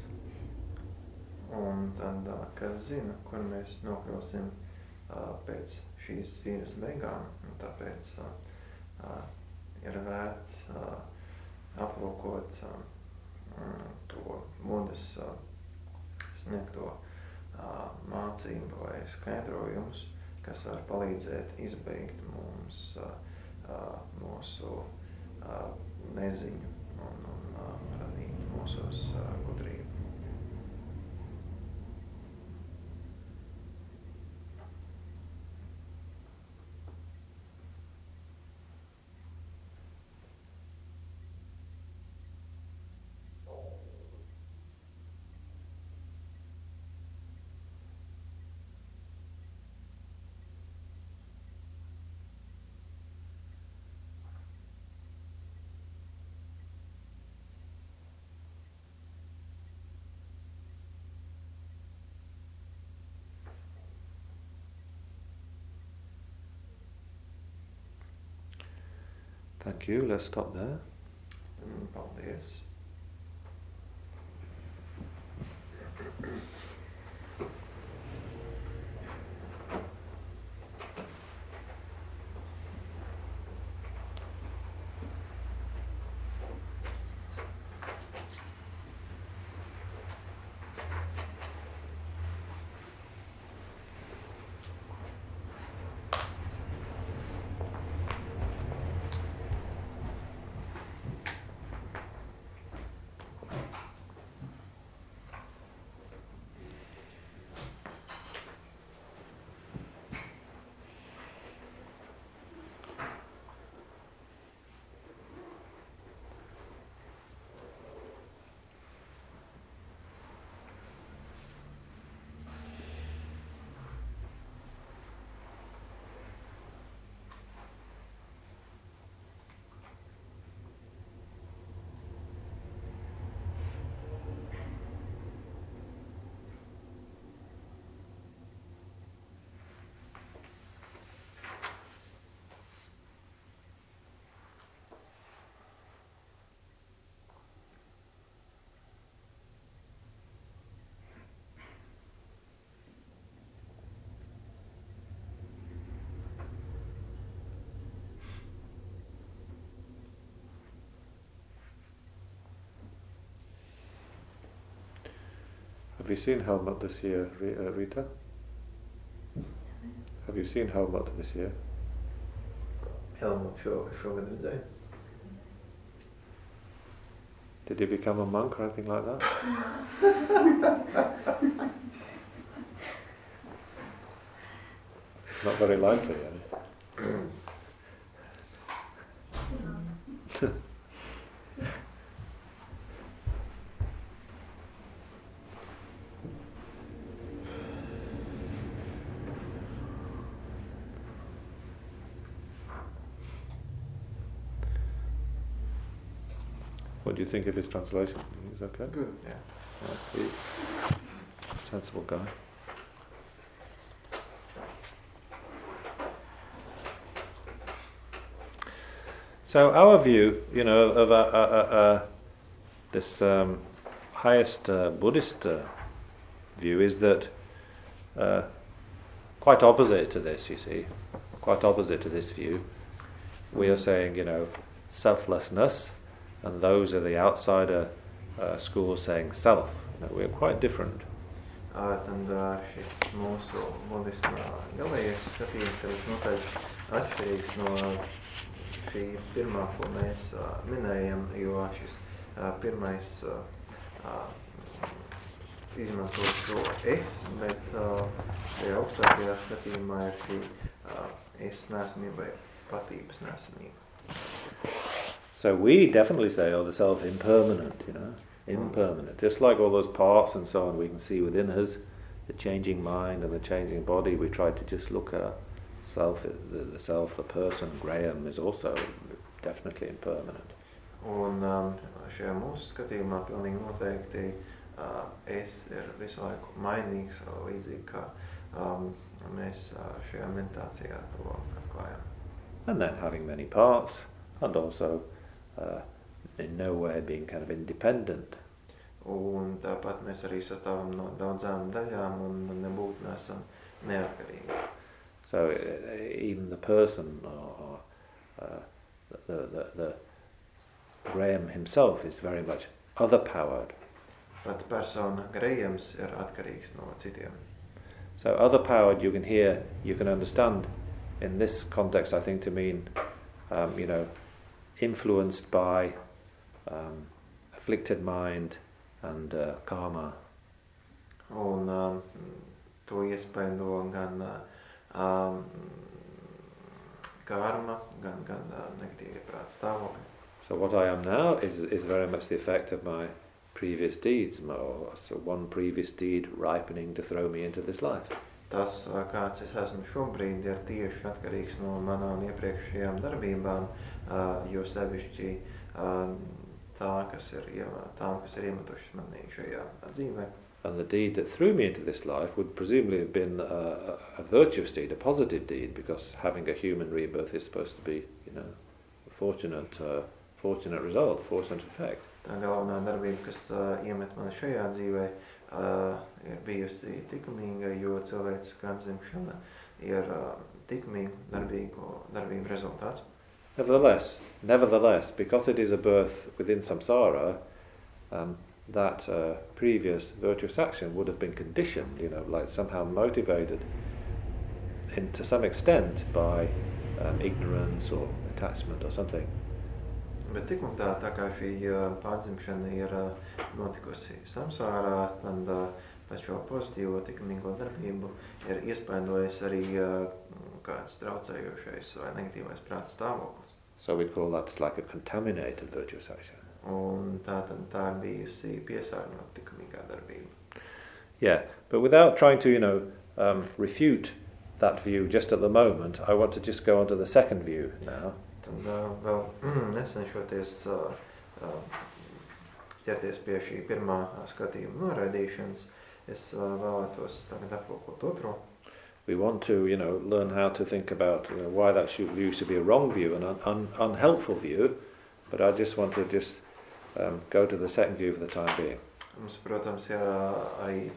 Un tad, kas zina, kur mēs nokļūsim pēc šīs dzīves beigām, un tāpēc ir vērts aplūkot to uh, sniegto mācību vai skaidrojumus, kas var palīdzēt izbeigt mums mūsu neziņu un, un radīt mūsos gudrību. Thank you. Let's stop there. Mm, Paldies! Have you seen Helmut this year, uh, Rita? Have you seen Helmut this year? Helmut redzēju. Did he become a monk or anything like that? Not very likely. Eh? Think of his translation? Is okay? Good, yeah. Right, sensible guy. So our view, you know, of uh, uh, uh, uh, this um, highest uh, Buddhist uh, view is that uh, quite opposite to this. You see, quite opposite to this view. We are saying, you know, selflessness, and those are the outsider uh, schools saying self. You know, we're quite different. Uh, uh, Ā, uh, izmanto šo es, bet šajā augstākajā skatījumā ir šī es nesamība, patības nesamība. So we definitely say, oh, the self impermanent, you know, impermanent. Just like all those parts and so on we can see within us, the changing mind and the changing body, we try to just look at self, the, the self, the person. Graham is also definitely impermanent. Un um, šajā mūsu skatījumā pilnīgi noteikti uh, es ir visu laiku mainīgs, uh, līdzīgi kā um, mēs uh, šajā meditācijā to atklājam. And then having many parts and also in no way being kind of independent. Un tāpat mēs arī sastāvam no daudzām daļām un nebūtu nesam neatkarīgi. So uh, even the person or, or uh, the, the, the Graham himself is very much other powered. Pat persona Grejams ir atkarīgs no citiem. So other powered you can hear, you can understand in this context I think to mean, um, you know, influenced by um, afflicted mind and uh, karma. Un um, to iespaido gan um, karma, gan, gan uh, negatīvie prāta stāvokļi. So what I am now is, is very much the effect of my previous deeds, my, so one previous deed ripening to throw me into this life. Tas, uh, kāds es esmu šobrīd, ir tieši atkarīgs no manām iepriekšējām darbībām, uh, jo sevišķi uh, tā, kas ir, tām, kas ir iemetušas manī šajā dzīvē. And the deed that threw me into this life would presumably have been a, a, a virtuous deed, a positive deed, because having a human rebirth is supposed to be, you know, fortunate, uh, fortunate result, fortunate effect. Tā galvenā darbība, kas uh, iemet man šajā dzīvē, uh, ir bijusi likumīga, jo cilvēciskā atzimšana ir uh, likumīgu darbīgu darbību rezultāts. Nevertheless, nevertheless, because it is a birth within samsara, um, that uh, previous virtuous action would have been conditioned, you know, like somehow motivated in, to some extent by um, ignorance or attachment or something. Bet tik un tā, tā kā šī uh, pārdzimšana ir uh, notikusi samsārā, tad uh, pēc šo pozitīvo likumīgo darbību ir iespaidojis arī uh, kāds traucējošais vai negatīvais prāta stāvoklis. So we call that like a contaminated virtuous action. Un tā tad tā ir bijusi piesārņota likumīgā darbība. Yeah, but without trying to, you know, um, refute that view just at the moment, I want to just go on to the second view now. Tad uh, vēl nesenšoties uh, uh, ķerties pie šī pirmā uh, skatījuma noraidīšanas, es uh, vēlētos tagad aplūkot otro. We want to, you know, learn how to think about you know, why that should, view should be a wrong view, an un, un, unhelpful view. But I just want to just um, go to the second view for the time being. Mums, protams, arī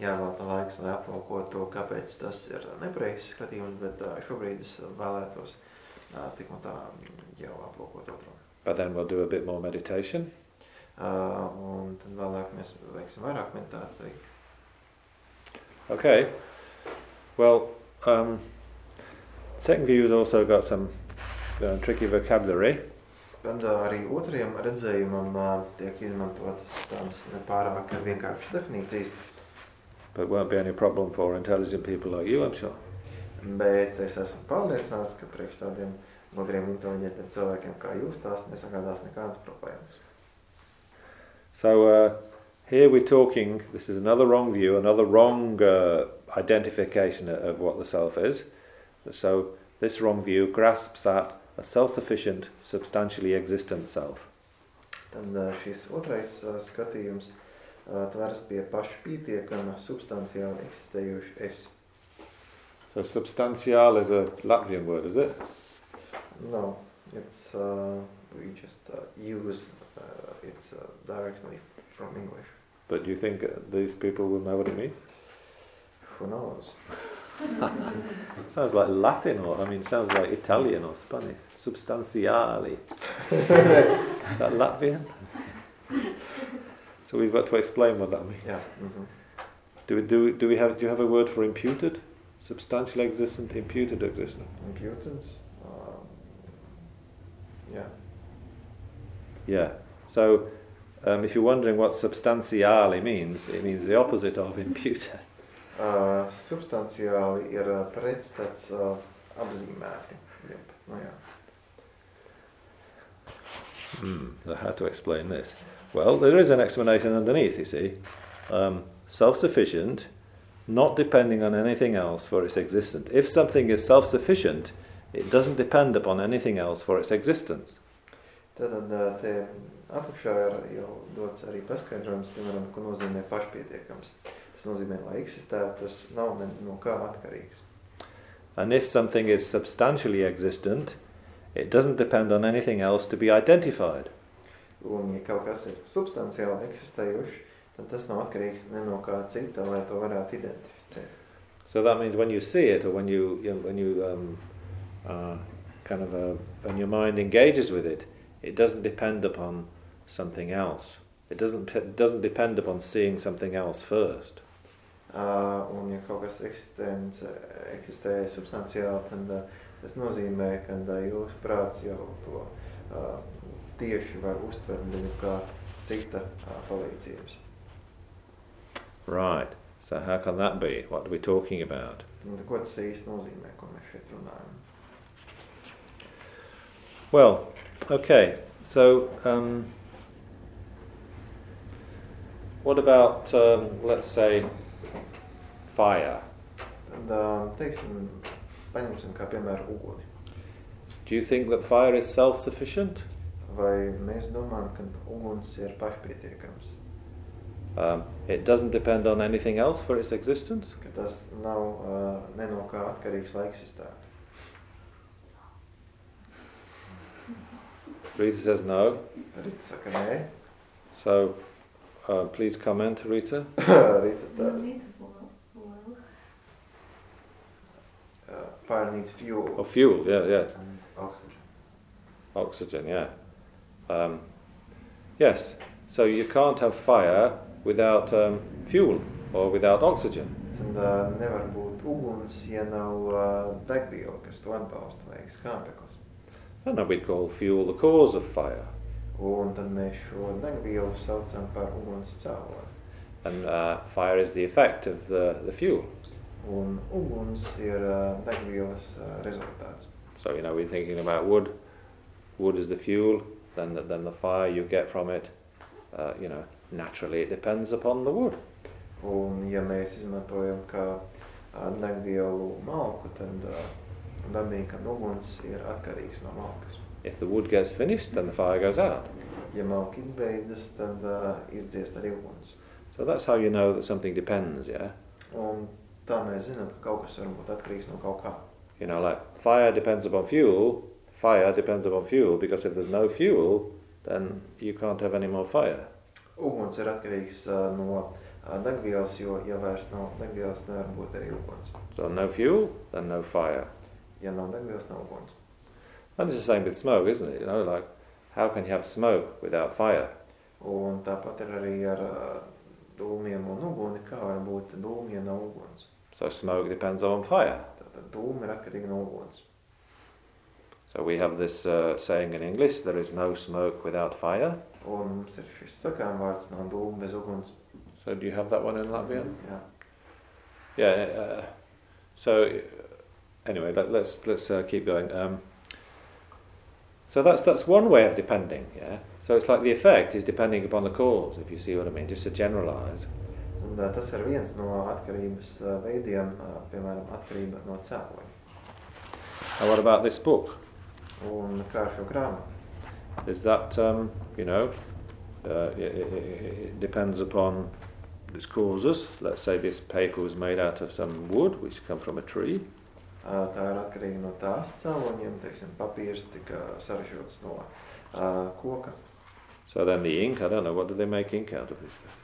jāvēlta laiks, lai aplūkotu to, kāpēc tas ir nepareizs skatījums, bet šobrīd es vēlētos tik un tā jau aplūkot. But then we'll do a bit more meditation. Uh, un tad vēlāk mēs veiksim vairāk meditāciju. Okay. Well, um, second view has also got some uh, tricky vocabulary. Uh, arī otrajam redzējumam uh, tiek izmantotas tādas nepārāk vienkāršas definīcijas, But won't be any problem for intelligent people like you, I'm sure. bet es esmu pārliecināts, ka priekš tādiem gudriem inteliģentiem cilvēkiem kā jūs tās nesagādās nekādas problēmas. So uh, here we're talking, this is another wrong view, another wrong uh, identification of- what the self is. So this wrong view grasps at a self-sufficient, substantially existent self. Tad uh, šis otrais uh, skatījums uh, tveras pie pašpietiekama substanciāli eksistējuša es. So substantial is a Latvian word, is it? No, it's, uh, we just uh, use uh, it's uh, directly from English. But do you think these people will know what it means? Who knows? Sounds like Latin or, I mean, sounds like Italian or Spanish. Substantiali. is that Latvian? So we've got to explain what that means. Jā. mhm. Do we, do, we- do we have, do you have a word for imputed? Substantial existent, imputed existent. Imputance. Um, yeah. Yeah. So um, if you're wondering what substantiali means, it means the opposite of imputed. Uh, substanciāli ir uh, pretstats uh, apzīmēti. Jep, nu. Hmm. So how to explain this? Well, there is an explanation underneath, you see. Um, self-sufficient, not depending on anything else for its existence. If something is self-sufficient, it doesn't depend upon anything else for its existence. Tad uh, te apakšā ir jau dots arī paskaidrojums, piemēram, ko nozīmē pašpietiekams. Tas nozīmē, lai eksistētu, tas nav ne, no kā atkarīgs. And if something is substantially existent, it doesn't depend on anything else to be identified. Un, ja kaut kas ir substanciāli eksistējuši, tad tas nav atkarīgs ne no kā cita, lai to varētu identificēt. So that means when you see it, or when you, you know, when you um, uh, kind of uh, when your mind engages with it, it doesn't depend upon something else. It doesn't it doesn't depend upon seeing something else first. Uh, un, ja kaut kas eksistents, eksistē substanciāli, tad uh, tas nozīmē, ka uh, jūsu prāts jau to uh, tieši var uztvert bez kā cita uh, palīdzības. Right. So how can that be? What are we talking about? Un, ko tas īsti nozīmē, ko mēs šeit runājam? Well, okay. So um, what about um, let's say fire? Tad, uh, teiksim, paņemsim kā piemēru uguni. Do you think that fire is self-sufficient? Vai mēs domājam, ka uguns ir pašpietiekams? Um, it doesn't depend on anything else for its existence. Ka tas nav uh, ne no kā atkarīgs, lai eksistētu. Rita says no. Rīta saka nē. So uh, please comment, Rita. Rīta tā. Fire needs fuel. Or fuel, yeah, yeah. And oxygen. Oxygen, yeah. Um, yes, so you can't have fire without um, fuel or without oxygen. Tad uh, nevar būt uguns, ja nav uh, degviela, kas to atbalsta, vai skābeklis. And then we call fuel the cause of fire. Un tad mēs šo degvielu saucam par uguns cēloni. And uh, fire is the effect of the, the fuel. Un uguns ir uh, degvielas uh, rezultāts. So, you know, we're thinking about wood. Wood is the fuel, then the, then the fire you get from it, uh, you know, naturally it depends upon the wood. Un ja mēs izmantojam kā uh, degvielu malku, tad uh, dabīgi, ka uguns ir atkarīgs no malkas. If the wood gets finished, then the fire goes out. Ja malka izbeidzas, tad uh, izdziest arī uguns. So that's how you know that something depends, yeah? Un tā mēs zinām, ka kaut kas var būt atkarīgs no kaut kā. You know, like fire depends upon fuel, fire depends upon fuel, because if there's no fuel, then you can't have any more fire. Uguns ir atkarīgs uh, no uh, degvielas, jo, ja vairs nav degvielas, nevar būt arī uguns. So no fuel, then no fire. Ja nav degvielas, nav uguns. And it's the same with smoke, isn't it? You know, like how can you have smoke without fire? Un tāpat ir arī ar uh, dūmiem un uguni, kā var būt dūmi, ja nav uguns. So smoke depends on fire. Tātad dūmi ir atkarīgi no uguns. So we have this uh, saying in English: "There is no smoke without fire." Un mums ir šis sakām vārds nav dūmi bez uguns. So do you have that one in Latvian? Jā. Yeah. Uh, so anyway, let, let's let's uh, keep going. Um, so that's that's one way of depending. Yeah. So it's like the effect is depending upon the cause. If you see what I mean, just to generalize. Un uh, tas ir viens no atkarības uh, veidiem, uh, piemēram, atkarība no cēloņa. And what about this book? Un kā ar šo grāmatu? Is that um, you know? Uh, it, it, it depends upon its causes. Let's say this paper was made out of some wood, which come from a tree. Uh, Tā ir atkarīga no tās cēloņiem, teiksim, papīrs tika saražots no uh, koka. So then the ink, I don't know, what do they make ink out of this stuff?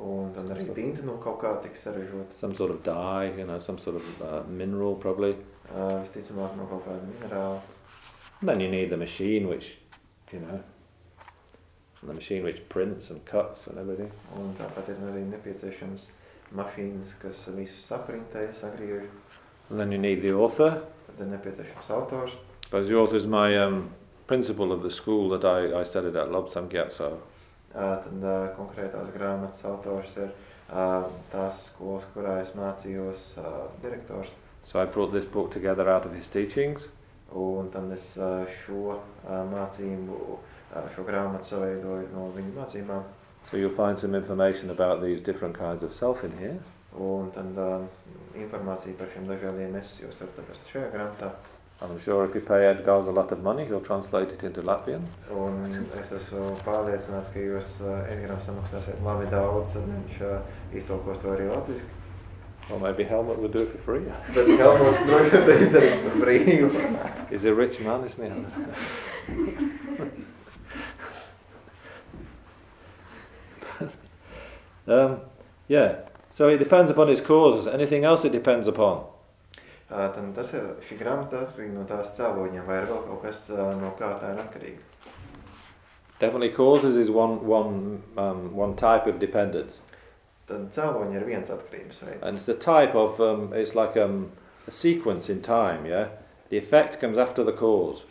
Un tad arī tinta no kaut kā tika saražota. Some sort of dye, you know, some sort of uh, mineral probably. Uh, visticamāk no kaut kāda minerāla. And then you need the machine which, you know, the machine which prints and cuts and everything. Un tāpat ir arī nepieciešams mašīnas, kas visu saprintē, sagriež. And then you need the author. Tad ir nepieciešams autors. Because the author is my um, principal of the school that I, I studied at Lobsam Gyatso. Uh, tad uh, konkrētās grāmatas autors ir uh, tās skolas, kurā es mācījos uh, direktors. So I brought this book together out of his teachings. Un tad es uh, šo uh, mācību, uh, šo grāmatu saveidoju no viņa mācībām. So you'll find some information about these different kinds of self in here. Un tad uh, informāciju par šiem dažādiem es jūs varat atrast šajā grāmatā. I'm sure if you pay Ed a lot of money, he'll translate it into Latvian. Un es esmu pārliecināts, ka jūs uh, Edgaram samaksāsiet labi daudz, tad viņš uh, iztolkos to arī latviski. Or maybe Helmut would do it for free. Bet galvenos droši to izdarīs par brīvu. He's a rich man, isn't he? um, yeah. So it depends upon its causes. Anything else it depends upon? Tad tas ir šī grāmata atkarīga no tās cēloņiem, vai ir vēl kaut kas no kā tā ir atkarīga. Definitely, causes is one one um, one type of dependence, Tad cēloņi ir viens atkarības veids. and it's the type of um, it's like um, a sequence in time. Yeah, the effect comes after the cause.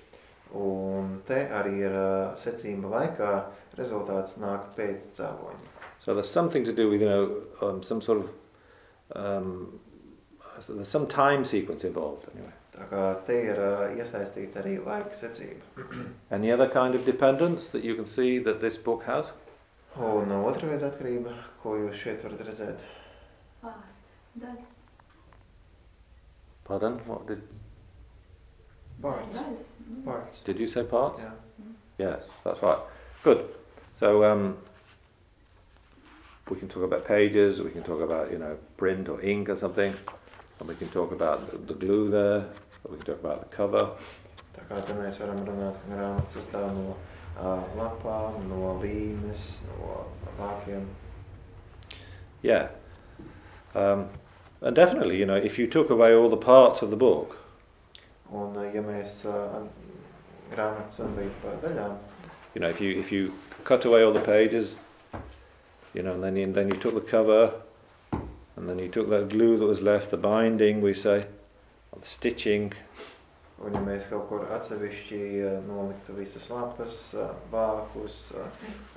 Un te arī ir uh, secība laikā, rezultāts nāk pēc cēloņa. So there's something to do with you know um, some sort of um, so there's some time sequence involved anyway. Tā kā te ir uh, iesaistīta arī laika secība. Any other kind of dependence that you can see that this book has? Un no otra veida atkarība, ko jūs šeit varat redzēt, Vārds. Daļa. Pardon? What did vārds. Daļas. Mm. Did you say? Part? Jā. Yes, that's right. Good. So um, we can talk about pages. We can talk about you know print or ink or something, and we can talk about the, the glue there. We can talk about the cover. Tā kā te mēs varam runāt, ka grāmata sastāv no uh, lapām, no līmes, no vākiem. Yeah. Um, and definitely, you know, if you took away all the parts of the book, Un, ja mēs uh, daļām, you know, if you if you cut away all the pages, you know, and then you, then you took the cover, and then you took that glue that was left, the binding, we say, or the stitching, un ja mēs kaut kur atsevišķi noliktu visas lapas, uh,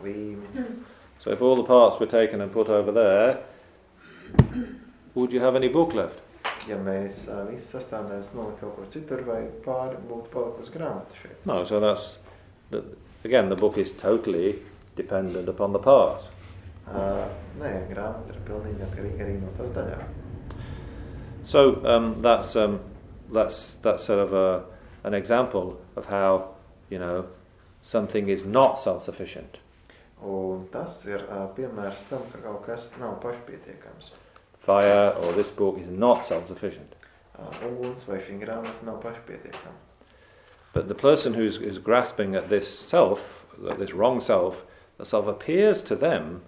līmi, So if all the parts were taken and put over there, would you have any book left? ja mēs uh, visas sastāvdaļas noliktu kaut kur citur vai pāri būtu palikusi grāmata šeit. No. So that's the, again the book is totally dependent upon the parts. Uh, nē, grāmata ir pilnīgi atkarīga arī no tās daļām. So um, that's um, that's that's sort of a, an example of how you know something is not self-sufficient. Un tas ir uh, piemērs tam, ka kaut kas nav pašpietiekams. Fire or this book is not self-sufficient. Uh, uguns vai šī grāmata nav pašpietiekama. But the person who's is grasping at this self, at this wrong self, the self appears to them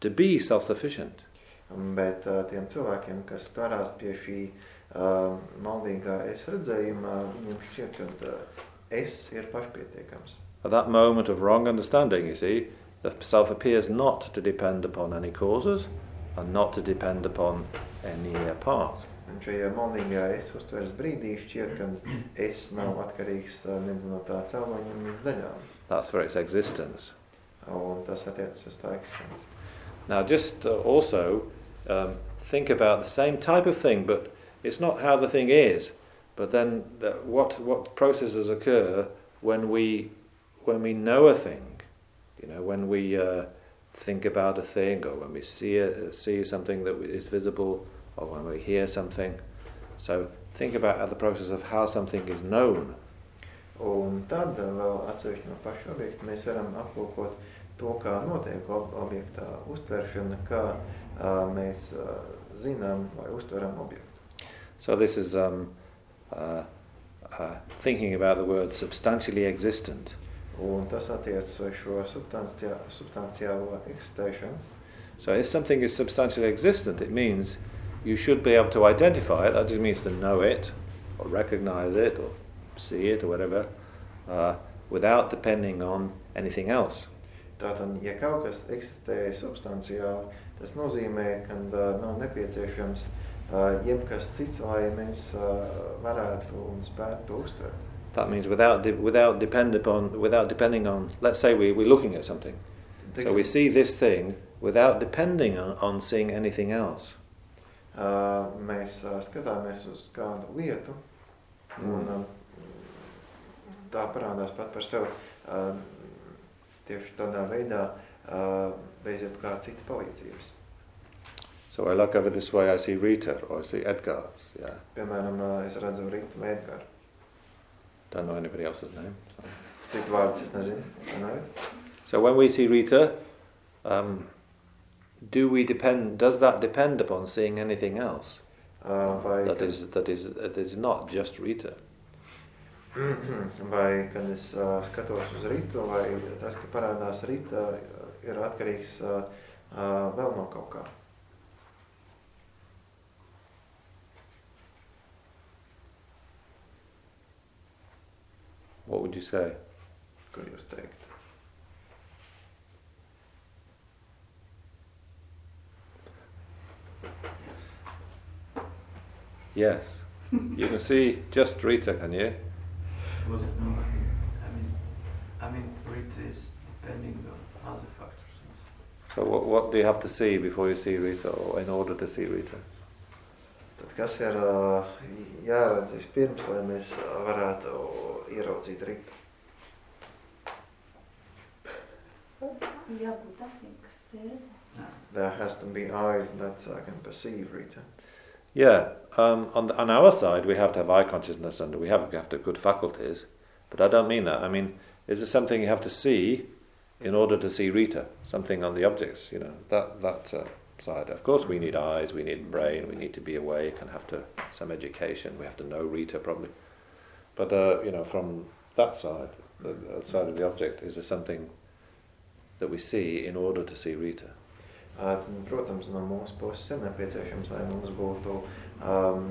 to be self-sufficient. Un, Bet uh, tiem cilvēkiem, kas starās pie šī uh, maldīgā es redzējuma, viņiem šķiet, ka uh, es ir pašpietiekams. At that moment of wrong understanding, you see, the self appears not to depend upon any causes and not to depend upon any uh, part. Un šajā es uztveres brīdī šķiet, ka es nav atkarīgs uh, nedz no tā cēloņa, daļām. That's for its existence. Un tas attiecas uz tā eksistenci. Now, just uh, also um, think about the same type of thing, but it's not how the thing is, but then the, what what processes occur when we when we know a thing. You know, when we uh, think about a thing, or when we see a, see something that is visible, or when we hear something. So think about the process of how something is known. Un tad uh, vēl atsevišķi no paša objekta mēs varam aplūkot to, kā notiek ob objektā uztveršana, kā uh, mēs uh, zinām vai uztveram objektu. So this is um, uh, uh, thinking about the word substantially existent. Un tas attiecas uz šo substanciālo eksistēšanu. So if something is substantially existent, it means you should be able to identify it. That just means to know it, or recognize it, or see it, or whatever, uh, without depending on anything else. Tātad, ja kaut kas eksistē substanciāli, tas nozīmē, ka uh, nav nepieciešams uh, jebkas cits, lai mēs uh, varētu un spētu uztvert. That means without de- without depend upon without depending on. Let's say we we're looking at something, so we see this thing without depending on, on seeing anything else. Uh, mēs uh, skatāmies uz kādu lietu, un Mm. uh, tā parādās pat par sevi uh, tieši tādā veidā, uh, cita palīdzības. So I look over this way, I see Rita, or I see Edgar. Yeah, Piemēram, uh, es redzu don't know anybody else's name. so. Vārdus es nezinu. So when we see Rita, um, do we depend? Does that depend upon seeing anything else? Uh, that, is, that, is, that is not just Rita. vai kad es uh, skatos uz Rītu, vai tas, ka parādās Rīta, ir atkarīgs uh, uh, vēl no kaut kā. What would you say? Kur jūs teikt? Yes, you can see just Rita, can you? Was it no? I mean, I mean, Rita is depending on other factors. So what what do you have to see before you see Rita, or in order to see Rita? Tad kas ir uh, jāredz vispirms, lai mēs varētu ieraudzīt Rītu? Jābūt acīm, kas spēlē. There has to be eyes that uh, can perceive Rita. Yeah, um, on the, on our side we have to have eye consciousness and we have, we have to have good faculties, but I don't mean that. I mean, is there something you have to see in order to see Rita? Something on the objects, you know, that that uh, side. Of course, we need eyes, we need brain, we need to be awake and have to some education. We have to know Rita probably, But uh, you know, from that side, the, the side of the object, is there something that we see in order to see Rita? Uh, Protams, no mūsu puses ir nepieciešams, lai mums būtu um,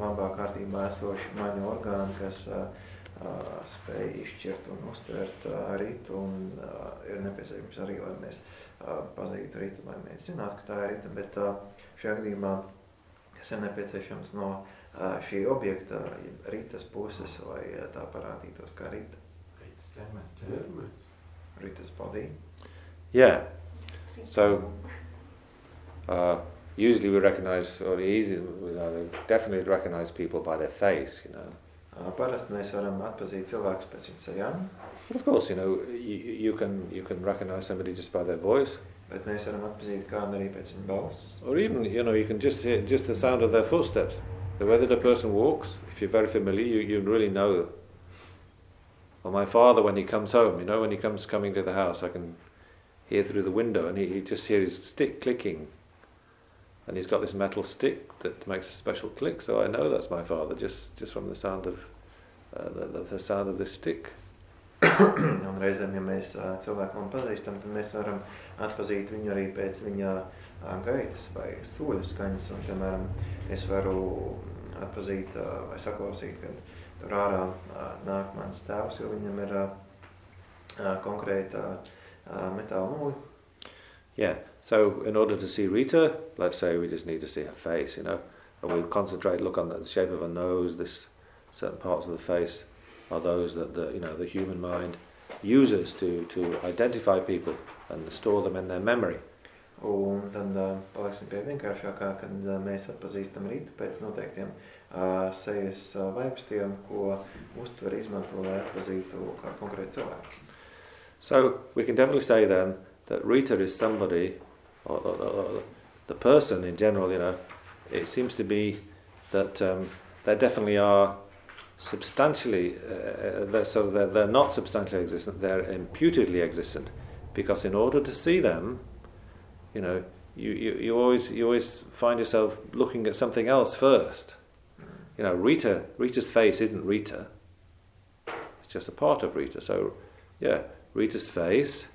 labā kārtībā esoši maņu orgāni, kas uh, uh, spēj izšķirt un uztvert uh, rītu, un uh, ir nepieciešams arī, lai mēs uh, pazītu rītu, lai mēs zinātu, ka tā ir rīta, bet uh, šajā gadījumā, kas ir nepieciešams no uh, šī objekta, rītas puses, lai uh, tā parādītos kā rīta. Rītas body. Yeah. So uh, usually we recognize, or easy, you know, definitely recognize people by their face, you know. Uh, Parasti mēs varam atpazīt cilvēkus pēc viņu sejām, But of course, you know, you, you can you can recognize somebody just by their voice, bet mēs varam atpazīt kādu arī pēc viņa balss. or even you know you can just hear just the sound of their footsteps, the way that a person walks. If you're very familiar, you, you really know. Or my father, when he comes home, you know, when he comes coming to the house, I can hear through the window, and he, you just hear his stick clicking. And he's got this metal stick that makes a special click, so I know that's my father just just from the sound of uh, the, the, sound of this stick. un reizēm, ja mēs ā, cilvēku pazīstam, tad mēs varam atpazīt viņu arī pēc viņa ā, gaitas vai soļu skaņas. Un, piemēram, es varu atpazīt ā, vai saklausīt, kad tur ārā ā, nāk mans tēvs, jo viņam ir ā, ā, konkrēta ā, metāla nūja. Yeah. So in order to see Rita, let's say we just need to see her face, you know, and we concentrate, look on the shape of her nose. This certain parts of the face are those that the you know the human mind uses to to identify people and store them in their memory. Un tad ā, paliksim pie vienkāršākā, kad ā, uh, mēs atpazīstam rītu pēc noteiktiem ā, sejas ā, vaipstiem, ko uztver izmanto, lai atpazītu kā konkrētu cilvēku. So we can definitely say then that Rita is somebody, or, or, or the person in general. You know, it seems to be that um, there definitely are substantially, uh, they're, so they're, they're not substantially existent. They're imputedly existent, because in order to see them, you know, you, you, you always you always find yourself looking at something else first. You know, Rita Rita's face isn't Rita. It's just a part of Rita. So, yeah, Rita's face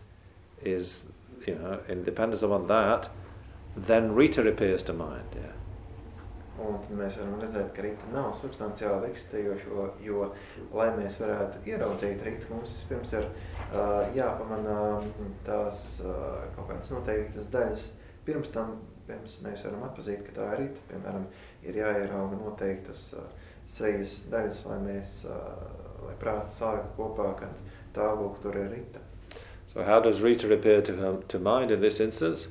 is, you know, in dependence upon that, then Rita appears to mind. Yeah. Un tad mēs varam redzēt, ka rīta nav substanciāli eksistējošo, jo, lai mēs varētu ieraudzīt rītu, mums vispirms ir uh, jāpamana mm, tās uh, kaut kādas noteiktas daļas. Pirms tam pirms mēs varam atpazīt, ka tā ir rīta. Piemēram, ir jāierauga noteiktas uh, sejas daļas, lai mēs, uh, lai prāts saliktu kopā, ka tā lūk tur ir rīta. So, how does Rita appear to, her, to mind in this instance?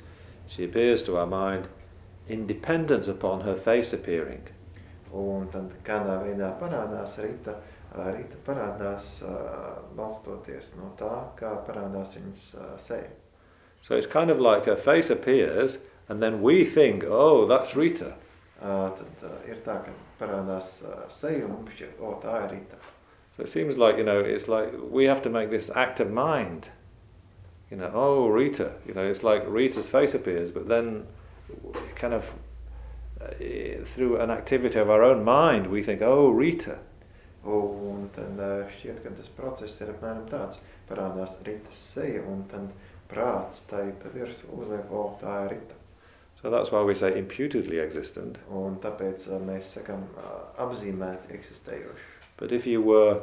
She appears to our mind in dependence upon her face appearing. Un tad kādā veidā parādās rīta, uh, rīta parādās uh, balstoties no tā, kā parādās viņas uh, seja. So, it's kind of like her face appears, and then we think, oh, that's Rita. Uh, tad uh, ir tā, ka parādās uh, seja un šķiet, o, tā ir rīta. So, it seems like, you know, it's like we have to make this act of mind. You know, oh, Rita. You know, it's like Rita's face appears, but then kind of uh, through an activity of our own mind, we think, oh, Rita. Un tad šķiet, ka tas process ir apmēram tāds. Parādās seja un tad prāts tai pa virsu uzliek, o, tā ir rīta. So that's why we say imputedly existent. Un tāpēc mēs sakam eksistējoši. But if you were,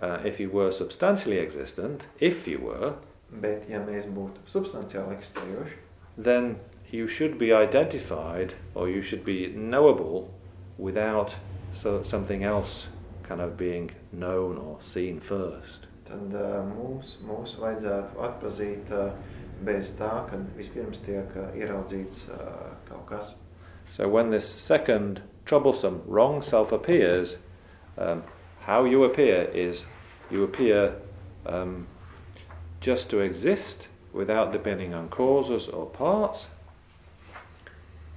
uh, if you were substantially existent, if you were, Bet ja mēs būtu substanciāli eksistējoši, then you should be identified or you should be knowable without so something else kind of being known or seen first. tad uh, mums, mums vajadzētu atpazīt uh, bez tā, ka vispirms tiek uh, ieraudzīts uh, kaut kas. So when this second troublesome wrong self appears, um, how you appear is you appear um, just to exist without depending on causes or parts,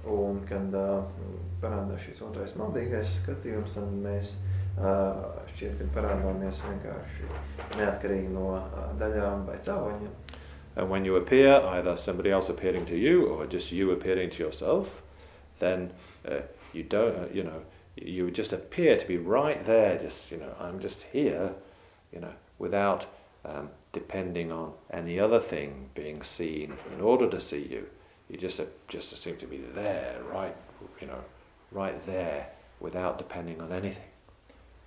Un, kad uh, parādās šis otrais maldīgais skatījums, tad mēs uh, šķiet, ka parādāmies vienkārši neatkarīgi no uh, daļām vai. And when you appear, either somebody else appearing to you or just you appearing to yourself, then uh, you don't, uh, you know, you just appear to be right there, just, you know, I'm just here, you know, without um, depending on any other thing being seen in order to see you. You just, just seem to be there, right, you know, right there, without depending on anything.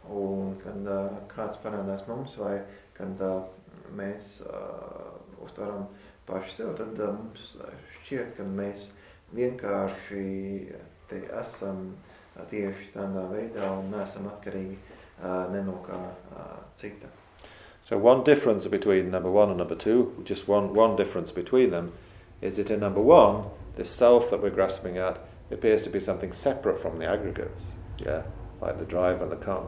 Un, kad uh, kāds parādās mums, vai kad uh, mēs uh, uztveram paši sev, tad uh, mums šķiet, ka mēs vienkārši te esam tieši tādā veidā un neesam atkarīgi uh, ne no kā uh, cita. So one difference between number one and number two, just one, one difference between them, is that in number one, the self that we're grasping at appears to be something separate from the aggregates, yeah, like the driver and the car.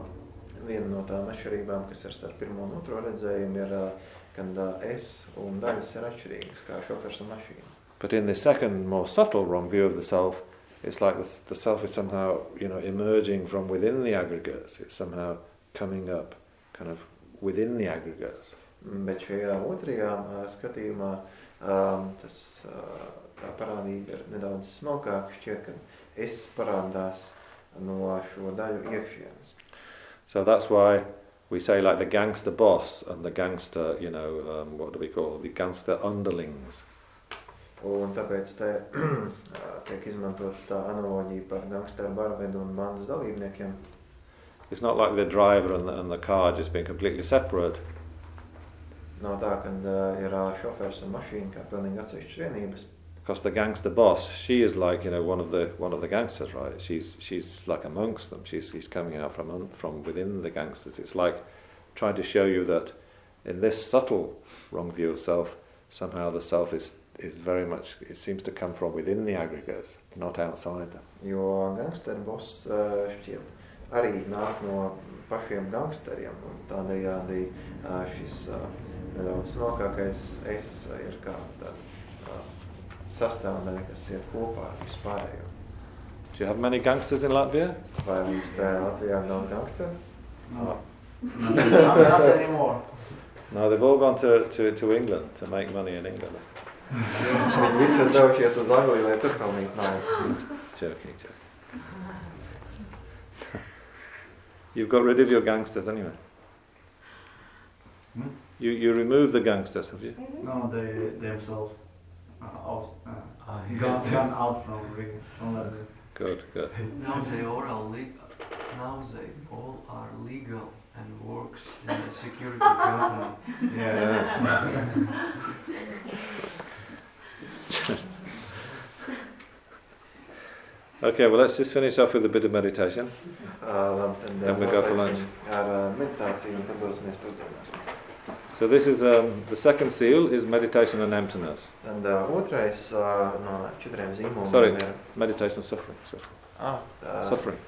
Viena no tām atšķirībām, kas ir starp pirmo un otro redzējumu, ir, kad es un daļas ir atšķirīgas, kā šofers un mašīna. But in the second, more subtle wrong view of the self, it's like the, the self is somehow, you know, emerging from within the aggregates. It's somehow coming up, kind of within the aggregates. Bet šajā otrajā uh, skatījumā um, tas uh, tā parādība ir nedaudz. Šķiet, ka es parādās no šo daļu iekšienes. So that's why we say like the gangster boss and the gangster, you know, um, what do we call the gangster underlings. Un tāpēc te tiek izmantot tā analoģija par gangsteru barbedu un bandas dalībniekiem. It's not like the driver and the, and the car just being completely separate. Nav tā, ka uh, ir uh, šofers un mašīna kā pilnīgi atsevišķas vienības. Because the gangster boss, she is like you know one of the one of the gangsters, right? She's she's like amongst them. She's she's coming out from from within the gangsters. It's like trying to show you that in this subtle wrong view of self, somehow the self is is very much it seems to come from within the aggregates, not outside them. Jo gangster boss uh, šķiet arī nāk no pašiem gangsteriem. Un tādējādi šis nedaudz smalkākais es ir kā tāda sastāvdaļa, kas iet kopā ar vispārējo. Do you have many gangsters in Latvia? Vai mums te Latvijā ir daudz gangsteru? No, not, not anymore. No, they've all gone to, to, to England to make money in England. Viņi visi ir devušies uz Angliju, lai tur pelnītu naudu. Joking, joking. You've got rid of your gangsters anyway. Hmm? You you remove the gangsters, have you? No, they themselves uh, out, uh, Ah, gone, yes. gone out from Riga, from Latvia. Good, good. Now they all are le- now they all are legal and works in a security company. Yeah. Okay, well let's just finish off with a bit of meditation. Uh, tad, Then we go for lunch. Ar uh, meditāciju un tad dosimies pusdienās. So this is um, the second seal is meditation and emptiness. Tad uh, otrais uh, no Sorry. Meditation and suffering. suffering. ah, tā, Suffering.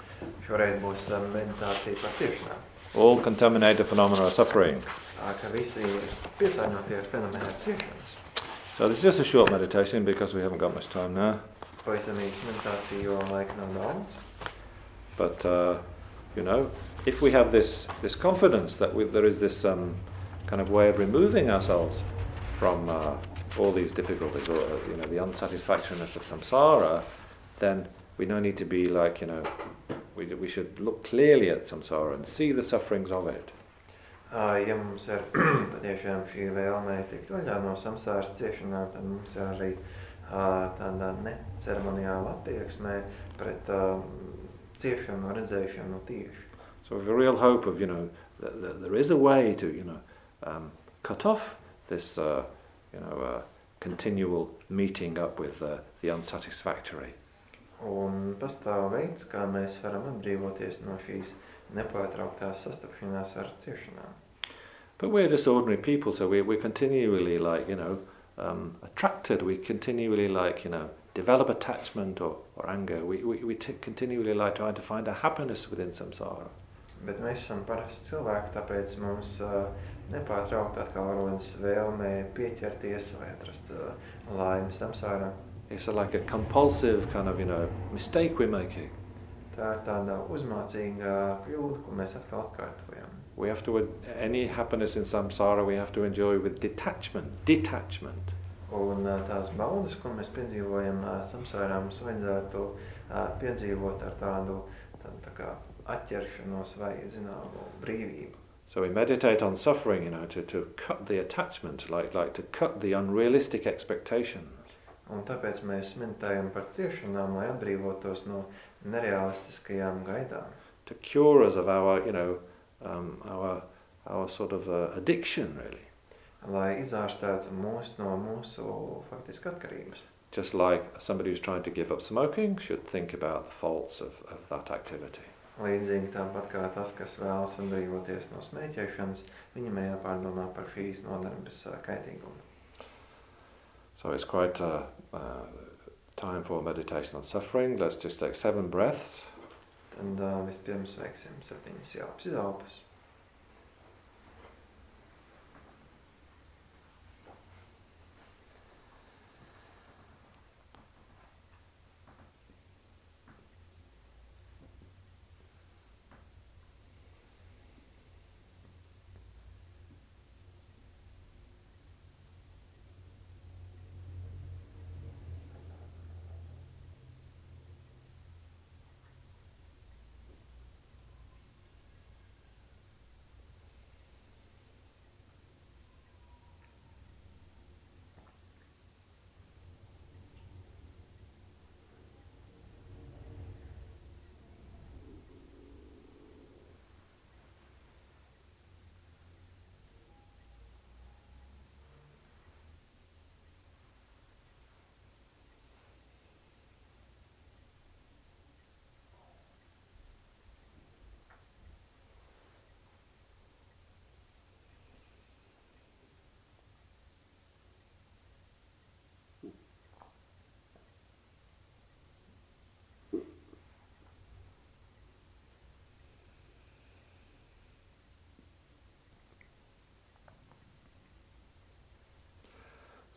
šoreiz būs uh, meditācija par ciešanām. All contaminated phenomena are suffering. Tā, ka visi piesārņotie fenomeni ir ciešanas. So this is just a short meditation because we haven't got much time now. Pavisam īsta meditācija, jo laika nav. But uh, you know, if we have this this confidence that we, there is this um, kind of way of removing ourselves from uh, all these difficulties, or you know, the unsatisfactoriness of samsara, then we no need to be like you know, we we should look clearly at samsara and see the sufferings of it. Uh, ja mums ir patiešām šī vēlme tikt vaļā no samsāras ciešanām, tad mums ir arī uh, tāda neceremoniāla attieksme pret uh, ciešanu, redzēšanu tieši. So with a real hope of you know, that, that there is a way to you know, um, cut off this uh, you know, uh, continual meeting up with uh, the unsatisfactory. Un pastāv veids, kā mēs varam atbrīvoties no šīs nepārtrauktās sastapšanās ar ciešanām. But we're just ordinary people, so we, we're continually like, you know, um, attracted. We continually like, you know, develop attachment or, or anger. We, we, we t- continually like trying to find a happiness within samsara. Bet mēs esam parasti cilvēki, tāpēc mums uh, nepārtraukt atkal rodas vēlme pieķerties vai atrast uh, laimi samsārā. It's like a compulsive kind of, you know, mistake we're making. Tā ir tāda uzmācīga kļūda, ko mēs atkal atkārtojam. We have to, any happiness in samsara, we have to enjoy with detachment, detachment. Un uh, tās baudas, ko mēs piedzīvojam uh, samsārā, mums vajadzētu uh, piedzīvot ar tādu, tā kā atķeršanos vai zināmu brīvību. So we meditate on suffering, you know, to, to cut the attachment, like, like to cut the unrealistic expectations. Un tāpēc mēs meditējam par ciešanām, lai atbrīvotos no nerealistiskajām gaidām. to cure us of our, you know, um, our, our sort of uh, addiction, really. Lai izārstētu mūs no mūsu faktiski atkarības. Just like somebody who's trying to give up smoking should think about the faults of, of that activity. Līdzīgi tāpat kā tas, kas vēlas atbrīvoties no smēķēšanas, viņam ir jāpārdomā par šīs nodarbes kaitīgumu. So it's quite uh, uh, time for meditation on suffering. Let's just take seven breaths. Tad uh, vispirms veiksim septiņas jāpas izelpas.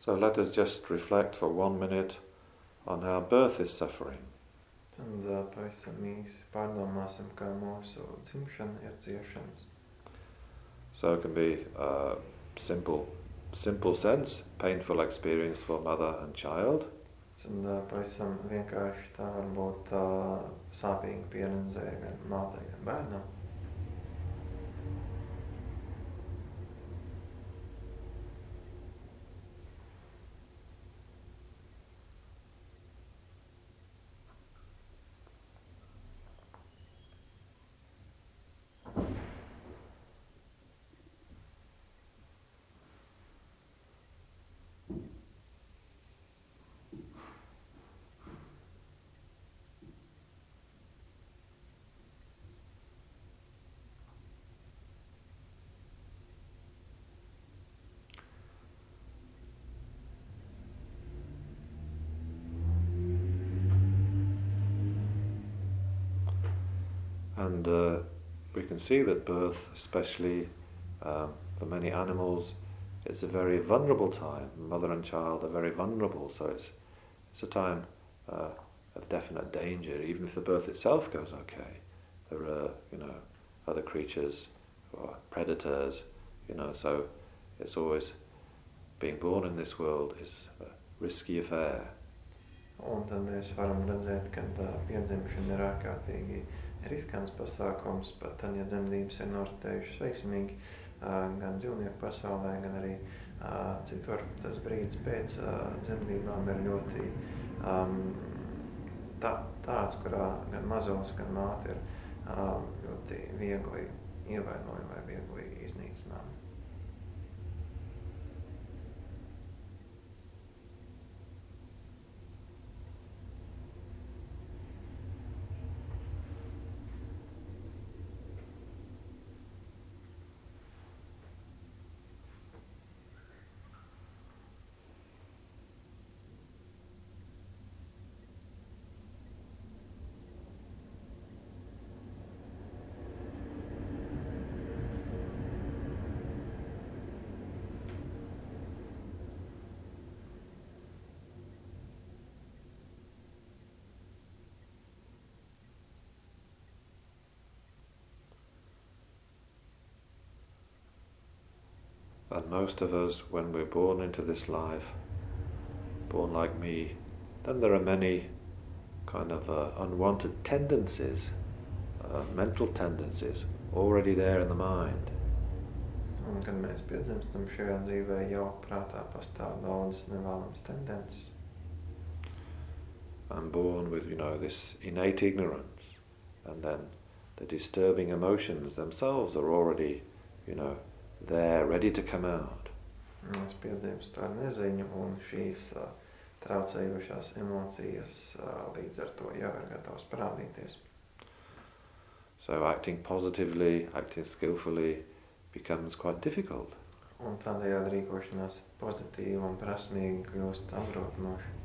So let us just reflect for one minute on how birth is suffering. Tad uh, pavisam īsi pārdomāsim, kā mūsu dzimšana ir ciešanas. So it can be a simple, simple sense, painful experience for mother and child. Tad uh, pavisam vienkārši tā var būt uh, sāpīga pieredze gan mātei, gan bērnam. And uh, we can see that birth, especially um, for many animals, is a very vulnerable time. Mother and child are very vulnerable, so it's, it's a time uh, of definite danger, even if the birth itself goes okay. There are, you know, other creatures or predators, you know, so it's always being born in this world is a risky affair. Un tad mēs varam redzēt, ka piedzimšana ir ārkārtīgi riskants pasākums, pat tad, ja dzemdības ir noritējušas veiksmīgi, gan dzīvnieku pasaulē, gan arī citur. Tas brīdis pēc dzemdībām ir ļoti um, tā, tāds, kurā gan mazulis, gan māte ir ā, ļoti viegli ievainojami vai viegli iznīcināmi. And most of us, when we're born into this life, born like me, then there are many kind of uh, unwanted tendencies uh, mental tendencies already there in the mind. Un, kad mēs piedzimstam šajā dzīvē, jau prātā pastāv daudzas nevēlamas tendences. I'm born with, you know, this innate ignorance, and then the disturbing emotions themselves are already, you know, there, ready to come out. Es piedzimstu ar neziņu, un šīs uh, traucējošās emocijas uh, līdz ar to jau ir gatavas parādīties. So acting positively, acting skillfully becomes quite difficult. Un tādējādi rīkošanās pozitīva un prasmīga kļūst apgrūtinoša.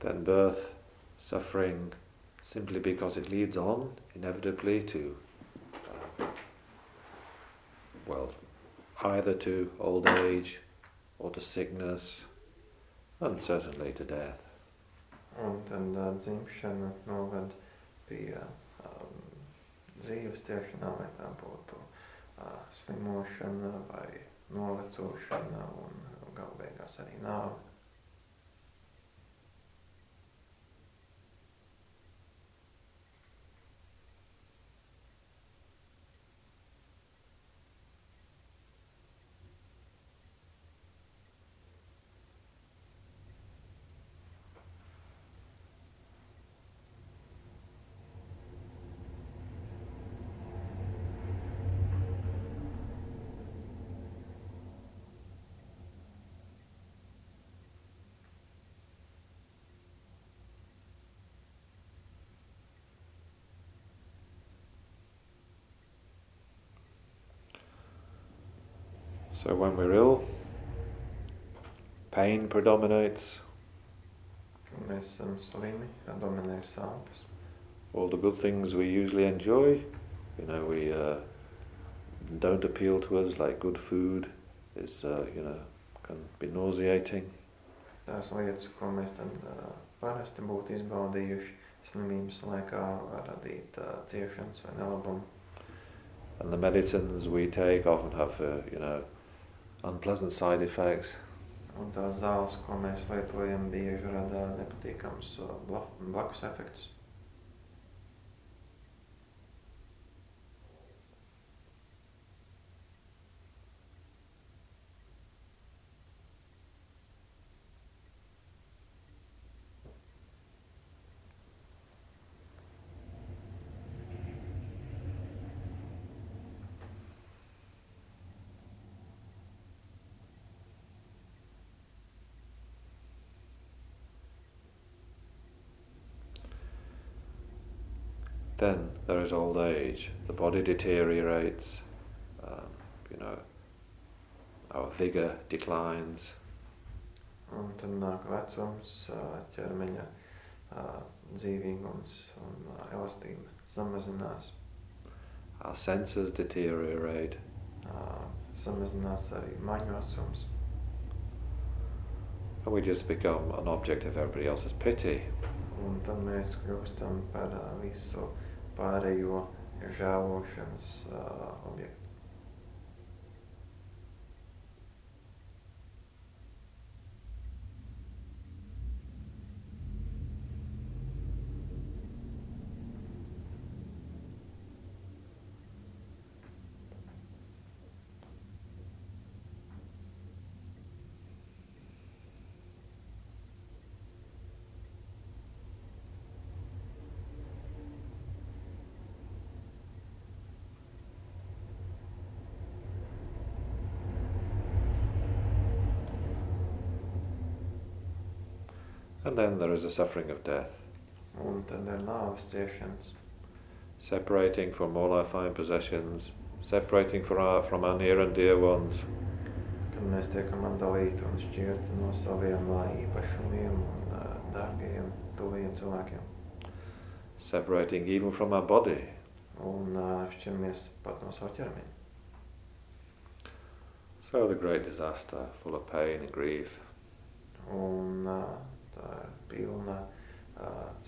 Then birth, suffering, simply because it leads on inevitably to, uh, well, either to old age or to sickness and certainly to death. Un tad uh, dzimšana noved pie um, dzīves ciešanām, vai tā būtu uh, slimošana vai novecošana un galu beigās arī nāve. So when we're ill, pain predominates, Kad mēs esam slimi, tad all the good things we usually enjoy, you know, we uh, don't appeal to us like good food is, uh, you know, can be nauseating. Tās lietas, ko mēs tad uh, parasti būtu izbaudījuši slimības laikā, var radīt uh, ciešanas vai nelabumu. And the medicines we take often have, uh, you know, unpleasant side effects. Un tās zāles, ko mēs lietojam, bieži rada nepatīkams uh, bla- blakus efektus. Then there is old age. The body deteriorates, um, you know, our vigor declines, Un tad nāk vecums, ķermeņa dzīvīgums un elastība samazinās. our senses deteriorate, Samazinās arī maņu and we just become an object of everybody else's pity. Un tad mēs kļūstam par visu pārējo žēlošanas uh, objektu. Then there is the suffering of death, Un tad ir nāves ciešanas, separating from all our fine possessions, separating from our, from our near and dear ones, kad mēs tiekam atdalīti un šķirti no saviem īpašumiem un ā, dārgajiem, tuvajiem cilvēkiem. separating even from our body. Un ā, šķiramies pat no savu ķermeņa. So the great disaster, full of pain and grief. Un ā,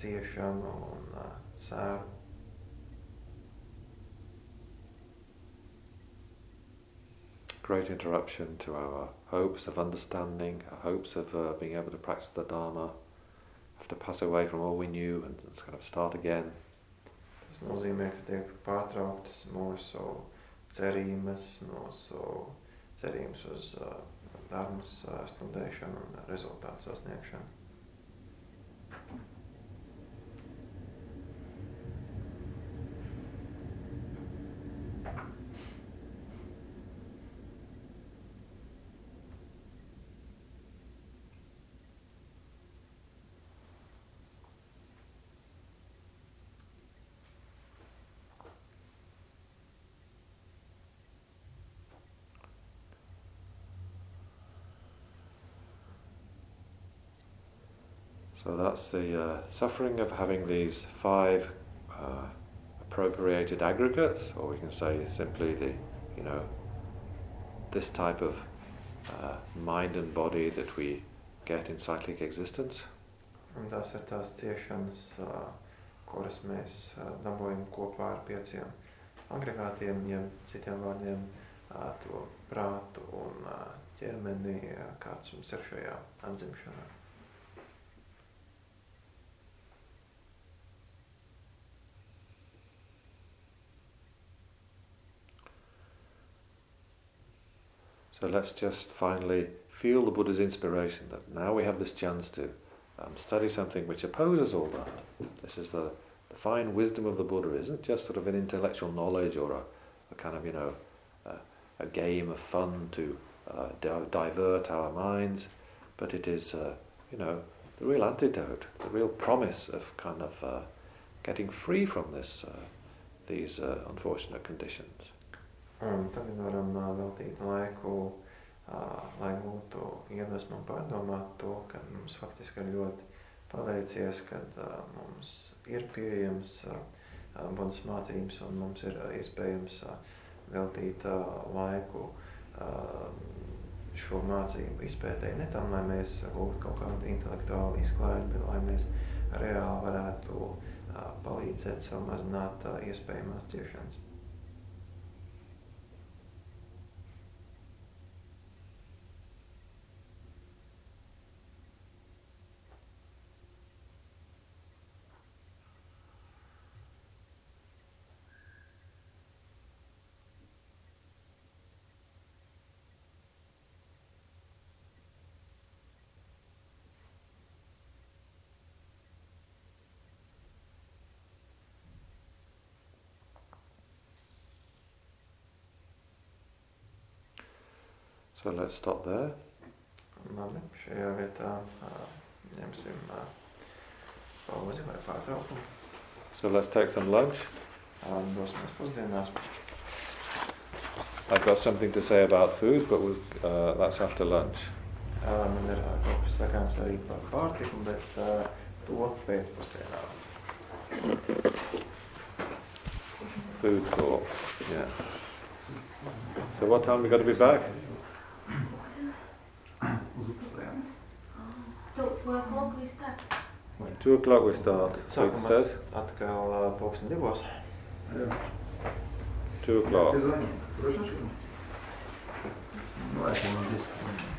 ciešanu un sēru. Great interruption to our hopes of understanding, our hopes of uh, being able to practice the Dharma, have to pass away from all we knew and just kind of start again. Tas nozīmē, ka tiek pārtrauktas mūsu cerības, mūsu cerības uz uh, uh, studēšanu un rezultātu sasniegšanu. So that's the uh, suffering of having these five uh, appropriated aggregates, or we can say simply the, you know, this type of uh, mind and body that we get in cyclic existence. Un tās ir tās ciešanas, ā, kuras mēs dabūjam kopā ar pieciem agregātiem, ja citiem vārdiem ā, to prātu un ā, ķermeni, ā, kāds mums ir šajā atzimšanā. So let's just finally feel the Buddha's inspiration that now we have this chance to um, study something which opposes all that. This is the, the fine wisdom of the Buddha, It isn't just sort of an intellectual knowledge or a, a kind of, you know, a game of fun to uh, di- divert our minds, but it is, uh, you know, the real antidote, the real promise of kind of uh, getting free from this, uh, these uh, unfortunate conditions. Un tagad varam veltīt laiku, lai būtu iedvesmu un pārdomāt to, ka mums faktiski ir ļoti paveicies, kad mums ir pieejams Budas mācības un mums ir iespējams veltīt laiku šo mācību izpētēji. Ne tam, lai mēs gūtu kaut kādu intelektuālu izklaidi, bet lai mēs reāli varētu palīdzēt samazināt iespējamās ciešanas. So let's stop there. Labi, šajā vietā ņemsim pauzi vai pārtraukumu. So let's take some lunch. Dosimies pusdienās. I've got something to say about food, but we'll, uh, that's after lunch. Man ir kaut kas sakāms arī par pārtiku, bet ā, to pēcpusdienā. Food talk. Yeah. So what time we got to be back? Vai 2 o'clock we start? Sākumā Success. atkal uh, pulksten divos. 2 o'clock. Ты звони. Хорошо, что ли? Ну, ладно, ну, здесь.